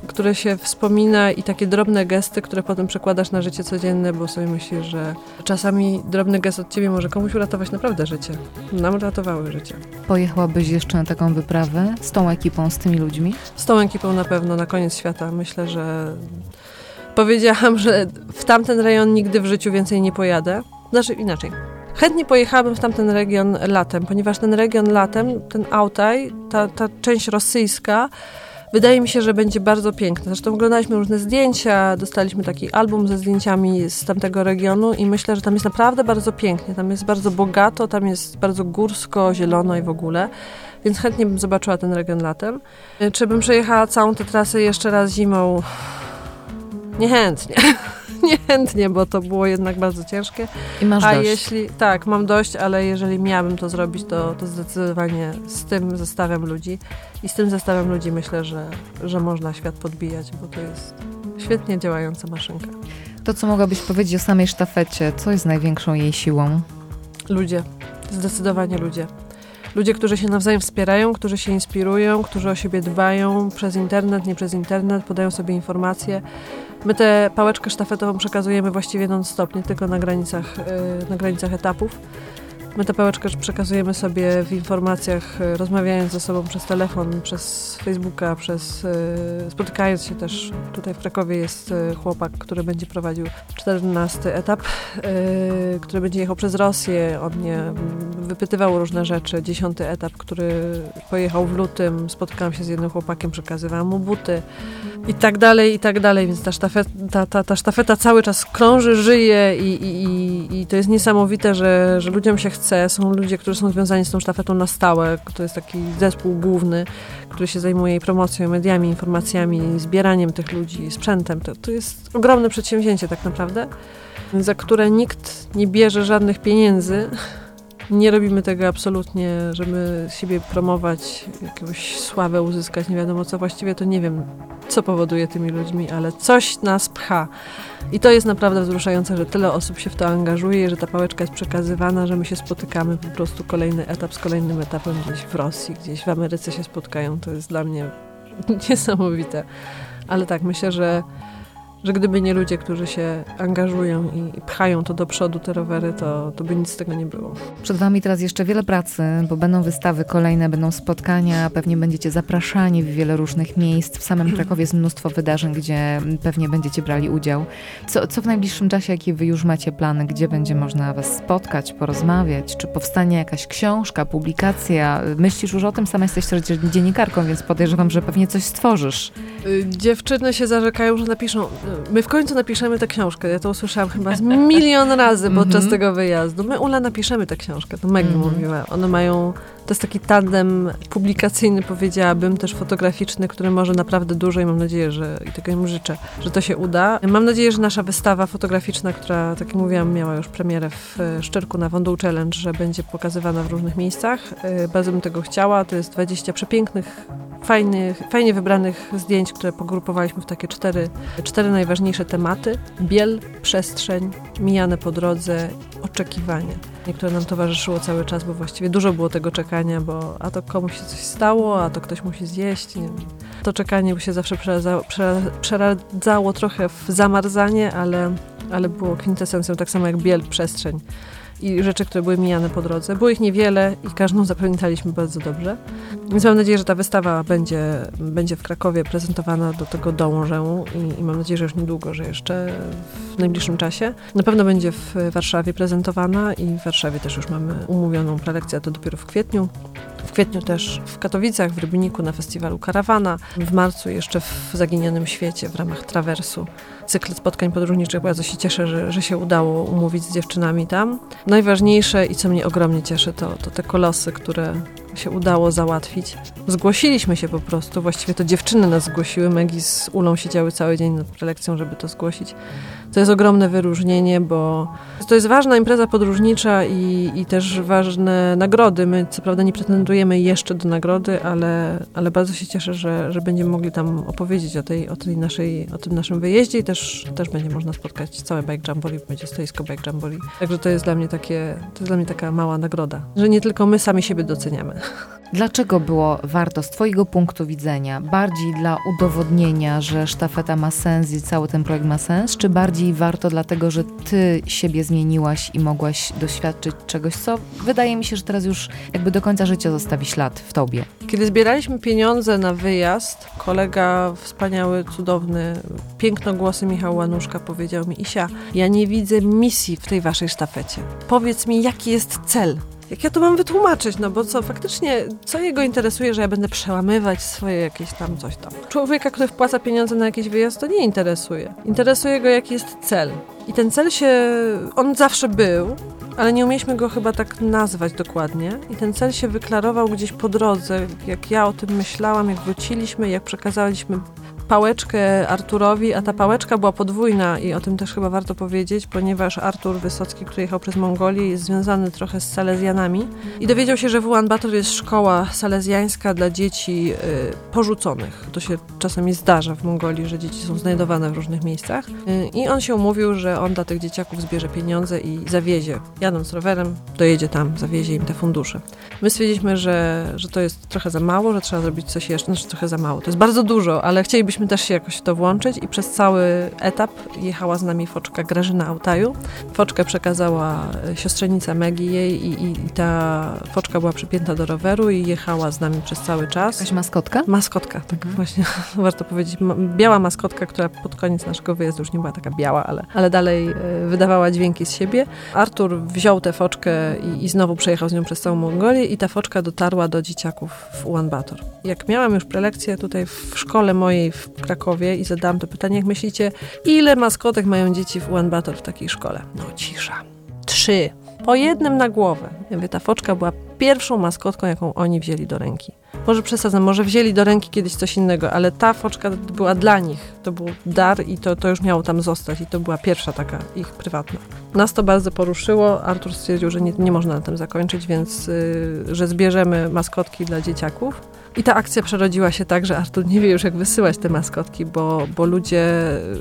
które się wspomina i takie drobne gesty, które potem przekładasz na życie codzienne, bo sobie myślisz, że czasami drobny gest od ciebie może komuś uratować naprawdę życie. Nam ratowały życie. Pojechałabyś jeszcze na taką wyprawę z tą ekipą, z tymi ludźmi? Z tą ekipą na pewno na koniec świata. Myślę, że powiedziałam, że w tamten rejon nigdy w życiu więcej nie pojadę. Znaczy inaczej. Chętnie pojechałabym w tamten region latem, ponieważ ten region latem, ten Altaj, ta, ta część rosyjska, wydaje mi się, że będzie bardzo piękna. Zresztą oglądaliśmy różne zdjęcia, dostaliśmy taki album ze zdjęciami z tamtego regionu i myślę, że tam jest naprawdę bardzo pięknie. Tam jest bardzo bogato, tam jest bardzo górsko, zielono i w ogóle. Więc chętnie bym zobaczyła ten region latem. Czy bym przejechała całą tę trasę jeszcze raz zimą? Niechętnie. Niechętnie, bo to było jednak bardzo ciężkie. I masz A dość. jeśli, tak, mam dość, ale jeżeli miałabym to zrobić, to, to zdecydowanie z tym zestawem ludzi i z tym zestawem ludzi myślę, że, że można świat podbijać, bo to jest świetnie działająca maszynka. To, co mogłabyś powiedzieć o samej sztafecie, co jest największą jej siłą? Ludzie, zdecydowanie ludzie. Ludzie, którzy się nawzajem wspierają, którzy się inspirują, którzy o siebie dbają przez internet, nie przez internet, podają sobie informacje. My tę pałeczkę sztafetową przekazujemy właściwie non-stop, nie tylko na granicach, yy, na granicach etapów. My tę pałeczkę przekazujemy sobie w informacjach, yy, rozmawiając ze sobą przez telefon, przez Facebooka, przez yy, spotykając się też. Tutaj w Krakowie jest chłopak, który będzie prowadził 14 etap, który będzie jechał przez Rosję. On mnie mm, wypytywał różne rzeczy. Dziesiąty etap, który pojechał w lutym. Spotkałam się z jednym chłopakiem, przekazywałam mu buty i tak dalej, i tak dalej. Więc ta sztafeta, ta, ta, ta sztafeta cały czas krąży, żyje i, i, i, to jest niesamowite, że, że ludziom się chce. Są ludzie, którzy są związani z tą sztafetą na stałe. To jest taki zespół główny, który się zajmuje promocją, mediami, informacjami, zbieraniem tych ludzi, sprzętem. To, to jest ogromne przedsięwzięcie tak naprawdę. za które nikt nie bierze żadnych pieniędzy. Nie robimy tego absolutnie, żeby siebie promować, jakąś sławę uzyskać, nie wiadomo co. Właściwie to nie wiem, co powoduje tymi ludźmi, ale coś nas pcha. I to jest naprawdę wzruszające, że tyle osób się w to angażuje, że ta pałeczka jest przekazywana, że my się spotykamy po prostu kolejny etap z kolejnym etapem gdzieś w Rosji, gdzieś w Ameryce się spotkają. To jest dla mnie niesamowite. Ale tak, myślę, że że gdyby nie ludzie, którzy się angażują i pchają to do przodu, te rowery, to, to by nic z tego nie było. Przed Wami teraz jeszcze wiele pracy, bo będą wystawy kolejne, będą spotkania, pewnie będziecie zapraszani w wiele różnych miejsc. W samym Krakowie jest mnóstwo wydarzeń, gdzie pewnie będziecie brali udział. Co, co w najbliższym czasie, jakie Wy już macie plany, gdzie będzie można Was spotkać, porozmawiać? Czy powstanie jakaś książka, publikacja? Myślisz już o tym? Sama jesteś też dziennikarką, więc podejrzewam, że pewnie coś stworzysz. Y, dziewczyny się zarzekają, że napiszą my w końcu napiszemy tę książkę. Ja to usłyszałam chyba z milion razy podczas -hmm. tego wyjazdu. My, Ula, napiszemy tę książkę. To Maggie mm mówiła. One mają to jest taki tandem publikacyjny, powiedziałabym, też fotograficzny, który może naprawdę dużo i mam nadzieję, że i tego im życzę, że to się uda. Mam nadzieję, że nasza wystawa fotograficzna, która, tak jak mówiłam, miała już premierę w e, Szczyrku na Wondół Challenge, że będzie pokazywana w różnych miejscach. E, bardzo bym tego chciała. To jest 20 przepięknych, fajnych, fajnie wybranych zdjęć, które pogrupowaliśmy w takie cztery, cztery najważniejsze tematy. Biel, przestrzeń, mijane po drodze, oczekiwanie które nam towarzyszyło cały czas, bo właściwie dużo było tego czekania, bo a to komuś się coś stało, a to ktoś musi zjeść. Nie To czekanie się zawsze przeradzało, przeradzało trochę w zamarzanie, ale, ale było kwintesencją, tak samo jak biel, przestrzeń i rzeczy, które były mijane po drodze. Było ich niewiele i każdą zapamiętaliśmy bardzo dobrze. Więc mam nadzieję, że ta wystawa będzie, będzie w Krakowie prezentowana, do tego dążę i, i mam nadzieję, że już niedługo, że jeszcze w najbliższym czasie. Na pewno będzie w Warszawie prezentowana i w Warszawie też już mamy umówioną prelekcję, a to dopiero w kwietniu. W kwietniu też w Katowicach, w Rybniku na festiwalu Karawana. W marcu jeszcze w Zaginionym Świecie w ramach Trawersu. Cykl spotkań podróżniczych. Bardzo się cieszę, że, że się udało umówić z dziewczynami tam. Najważniejsze i co mnie ogromnie cieszy, to, to te kolosy, które się udało załatwić. Zgłosiliśmy się po prostu, właściwie to dziewczyny nas zgłosiły, Megi z Ulą siedziały cały dzień nad prelekcją, żeby to zgłosić. To jest ogromne wyróżnienie, bo to jest ważna impreza podróżnicza i, i też ważne nagrody. My co prawda nie pretendujemy jeszcze do nagrody, ale, ale bardzo się cieszę, że, że będziemy mogli tam opowiedzieć o, tej, o, tej naszej, o tym naszym wyjeździe i też, też będzie można spotkać całe Bike Jamboree, będzie stoisko Bike Jamboree. Także to jest dla mnie takie, to jest dla mnie taka mała nagroda, że nie tylko my sami siebie doceniamy. Dlaczego było warto z Twojego punktu widzenia, bardziej dla udowodnienia, że sztafeta ma sens i cały ten projekt ma sens, czy bardziej warto dlatego, że Ty siebie zmieniłaś i mogłaś doświadczyć czegoś, co wydaje mi się, że teraz już jakby do końca życia zostawi ślad w Tobie? Kiedy zbieraliśmy pieniądze na wyjazd, kolega wspaniały, cudowny, pięknogłosy Michał Łanuszka powiedział mi, Isia, ja nie widzę misji w tej Waszej sztafecie. Powiedz mi, jaki jest cel? Jak ja to mam wytłumaczyć? No bo co, faktycznie, co jego interesuje, że ja będę przełamywać swoje jakieś tam coś tam? Człowieka, który wpłaca pieniądze na jakiś wyjazd, to nie interesuje. Interesuje go, jaki jest cel. I ten cel się, on zawsze był, ale nie umieliśmy go chyba tak nazwać dokładnie. I ten cel się wyklarował gdzieś po drodze, jak ja o tym myślałam, jak wróciliśmy, jak przekazaliśmy pałeczkę Arturowi, a ta pałeczka była podwójna i o tym też chyba warto powiedzieć, ponieważ Artur Wysocki, który jechał przez Mongolię, jest związany trochę z Salezjanami i dowiedział się, że w Ulaanbaatar jest szkoła salezjańska dla dzieci y, porzuconych. To się czasami zdarza w Mongolii, że dzieci są znajdowane w różnych miejscach. Y, I on się umówił, że on dla tych dzieciaków zbierze pieniądze i zawiezie. Jadąc rowerem, dojedzie tam, zawiezie im te fundusze. My stwierdziliśmy, że, że to jest trochę za mało, że trzeba zrobić coś jeszcze, znaczy trochę za mało. To jest bardzo dużo, ale chcielibyśmy chcieliśmy też się jakoś w to włączyć i przez cały etap jechała z nami foczka Grażyna Autaju. Foczkę przekazała e, siostrzenica Megi jej i, i, ta foczka była przypięta do roweru i jechała z nami przez cały czas. Jakaś maskotka? Maskotka, tak mhm. właśnie warto powiedzieć. Biała maskotka, która pod koniec naszego wyjazdu już nie była taka biała, ale, ale dalej e, wydawała dźwięki z siebie. Artur wziął tę foczkę i, i znowu przejechał z nią przez całą Mongolię i ta foczka dotarła do dzieciaków w Ulaanbaatar. Jak miałam już prelekcję tutaj w szkole mojej w w Krakowie i zadałam to pytanie, jak myślicie, ile maskotek mają dzieci w Ulaanbaatar w takiej szkole? No cisza. Trzy. Po jednym na głowę. Ja mówię, ta foczka była pierwszą maskotką, jaką oni wzięli do ręki. może przesadzam, może wzięli do ręki kiedyś coś innego, ale ta foczka była dla nich. To był dar i to, to już miało tam zostać i to była pierwsza taka ich prywatna. Nas to bardzo poruszyło. Artur stwierdził, że nie, nie można na tym zakończyć, więc yy, że zbierzemy maskotki dla dzieciaków. I ta akcja przerodziła się tak, że Artur nie wie już jak wysyłać te maskotki, bo, bo ludzie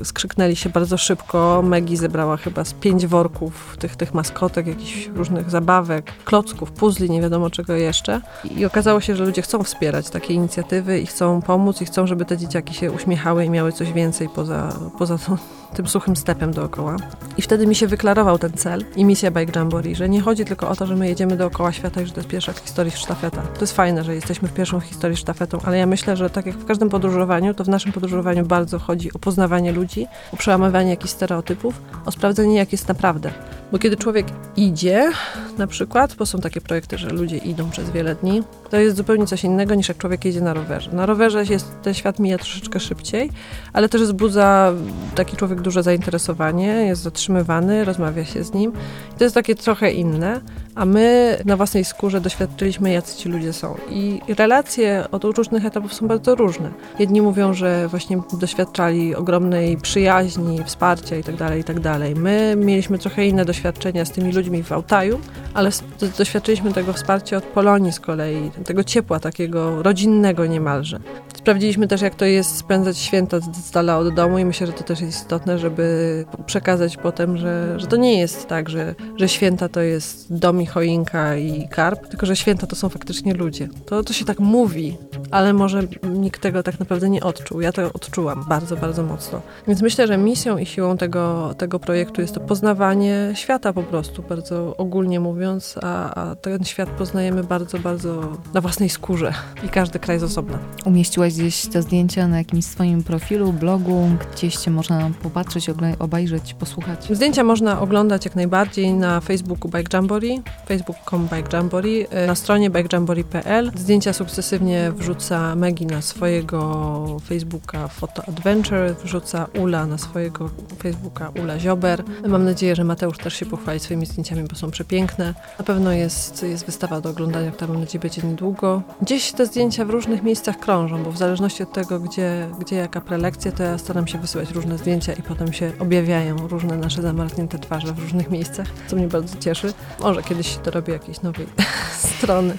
skrzyknęli się bardzo szybko. Megi zebrała chyba z pięć worków tych, tych maskotek, jakichś różnych zabawek, klocków, puzli, nie wiadomo czego jeszcze. I okazało się, że ludzie chcą wspierać takie inicjatywy i chcą pomóc i chcą, żeby te dzieciaki się uśmiechały i miały coś więcej poza, poza tą tym suchym stepem dookoła. I wtedy mi się wyklarował ten cel i misja Bike Jamboree, że nie chodzi tylko o to, że my jedziemy dookoła świata i że to jest pierwsza w historii sztafeta. To jest fajne, że jesteśmy w pierwszą historii sztafetą, ale ja myślę, że tak jak w każdym podróżowaniu, to w naszym podróżowaniu bardzo chodzi o poznawanie ludzi, o przełamywanie jakichś stereotypów, o sprawdzenie, jak jest naprawdę. Bo kiedy człowiek idzie, na przykład, bo są takie projekty, że ludzie idą przez wiele dni, to jest zupełnie coś innego niż jak człowiek jedzie na rowerze. Na rowerze jest, ten świat mija troszeczkę szybciej, ale też wzbudza taki człowiek duże zainteresowanie, jest zatrzymywany, rozmawia się z nim. I to jest takie trochę inne, a my na własnej skórze doświadczyliśmy, jacy ci ludzie są. I relacje od różnych etapów są bardzo różne. Jedni mówią, że właśnie doświadczali ogromnej przyjaźni, wsparcia itd., tak itd. Tak my mieliśmy trochę inne doświadczenia z tymi ludźmi w Altaju, ale doświadczyliśmy tego wsparcia od Polonii z kolei, tego ciepła takiego rodzinnego niemalże. Sprawdziliśmy też, jak to jest spędzać święta z dala od domu i myślę, że to też jest istotne, żeby przekazać potem, że, że to nie jest tak, że, że święta to jest dom i choinka i karp, tylko że święta to są faktycznie ludzie. To, to się tak mówi, ale może nikt tego tak naprawdę nie odczuł. Ja to odczułam bardzo, bardzo mocno. Więc myślę, że misją i siłą tego, tego projektu jest to poznawanie świata po prostu, bardzo ogólnie mówiąc, a, a ten świat poznajemy bardzo, bardzo na własnej skórze i każdy kraj z osobna. Umieściłaś gdzieś te zdjęcia na jakimś swoim profilu, blogu, gdzieś cię można popatrzeć, obejrzeć, posłuchać? Zdjęcia można oglądać jak najbardziej na Facebooku Bike Jamboree, facebook.com Bike Jamboree, y, na stronie bikejamboree.pl. Zdjęcia sukcesywnie wrzuca Megi na swojego Facebooka Photo Adventure, wrzuca Ula na swojego Facebooka Ula Ziober. Mam nadzieję, że Mateusz też się pochwali swoimi zdjęciami, bo są przepiękne. Na pewno jest, jest wystawa do oglądania, która mam nadzieję będzie niedługo. Gdzieś te zdjęcia w różnych miejscach krążą, bo w zależności od tego, gdzie, gdzie jaka prelekcja, to ja staram się wysyłać różne zdjęcia i potem się objawiają różne nasze zamarznięte twarze w różnych miejscach, co mnie bardzo cieszy. Może kiedyś dorobię jakiejś nowej strony.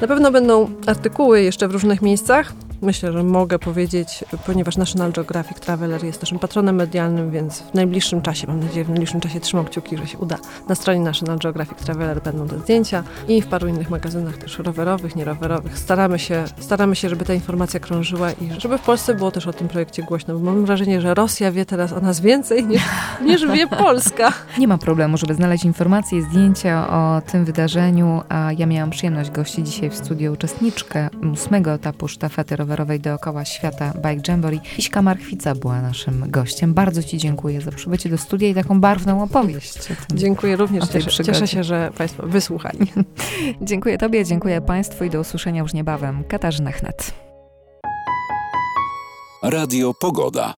Na pewno będą artykuły jeszcze w różnych miejscach, Myślę, że mogę powiedzieć, ponieważ National Geographic Traveler jest naszym patronem medialnym, więc w najbliższym czasie, mam nadzieję, w najbliższym czasie trzymam kciuki, że się uda. Na stronie National Geographic Traveler będą te zdjęcia i w paru innych magazynach też rowerowych, nierowerowych. Staramy się, staramy się, żeby ta informacja krążyła i żeby w Polsce było też o tym projekcie głośno, bo mam wrażenie, że Rosja wie teraz o nas więcej niż, niż wie Polska. Nie ma problemu, żeby znaleźć informacje, zdjęcia o tym wydarzeniu, a ja miałam przyjemność gościć dzisiaj w studiu uczestniczkę ósmego etapu sztafety rowerowej dookoła świata Bike Jamboree. Iśka Marchwica była naszym gościem. Bardzo Ci dziękuję za przybycie do studia i taką barwną opowieść. Dziękuję również. Cieszę, cieszę się, że Państwo wysłuchali. dziękuję Tobie, dziękuję Państwu i do usłyszenia już niebawem. Katarzyna Chnet. Radio Pogoda.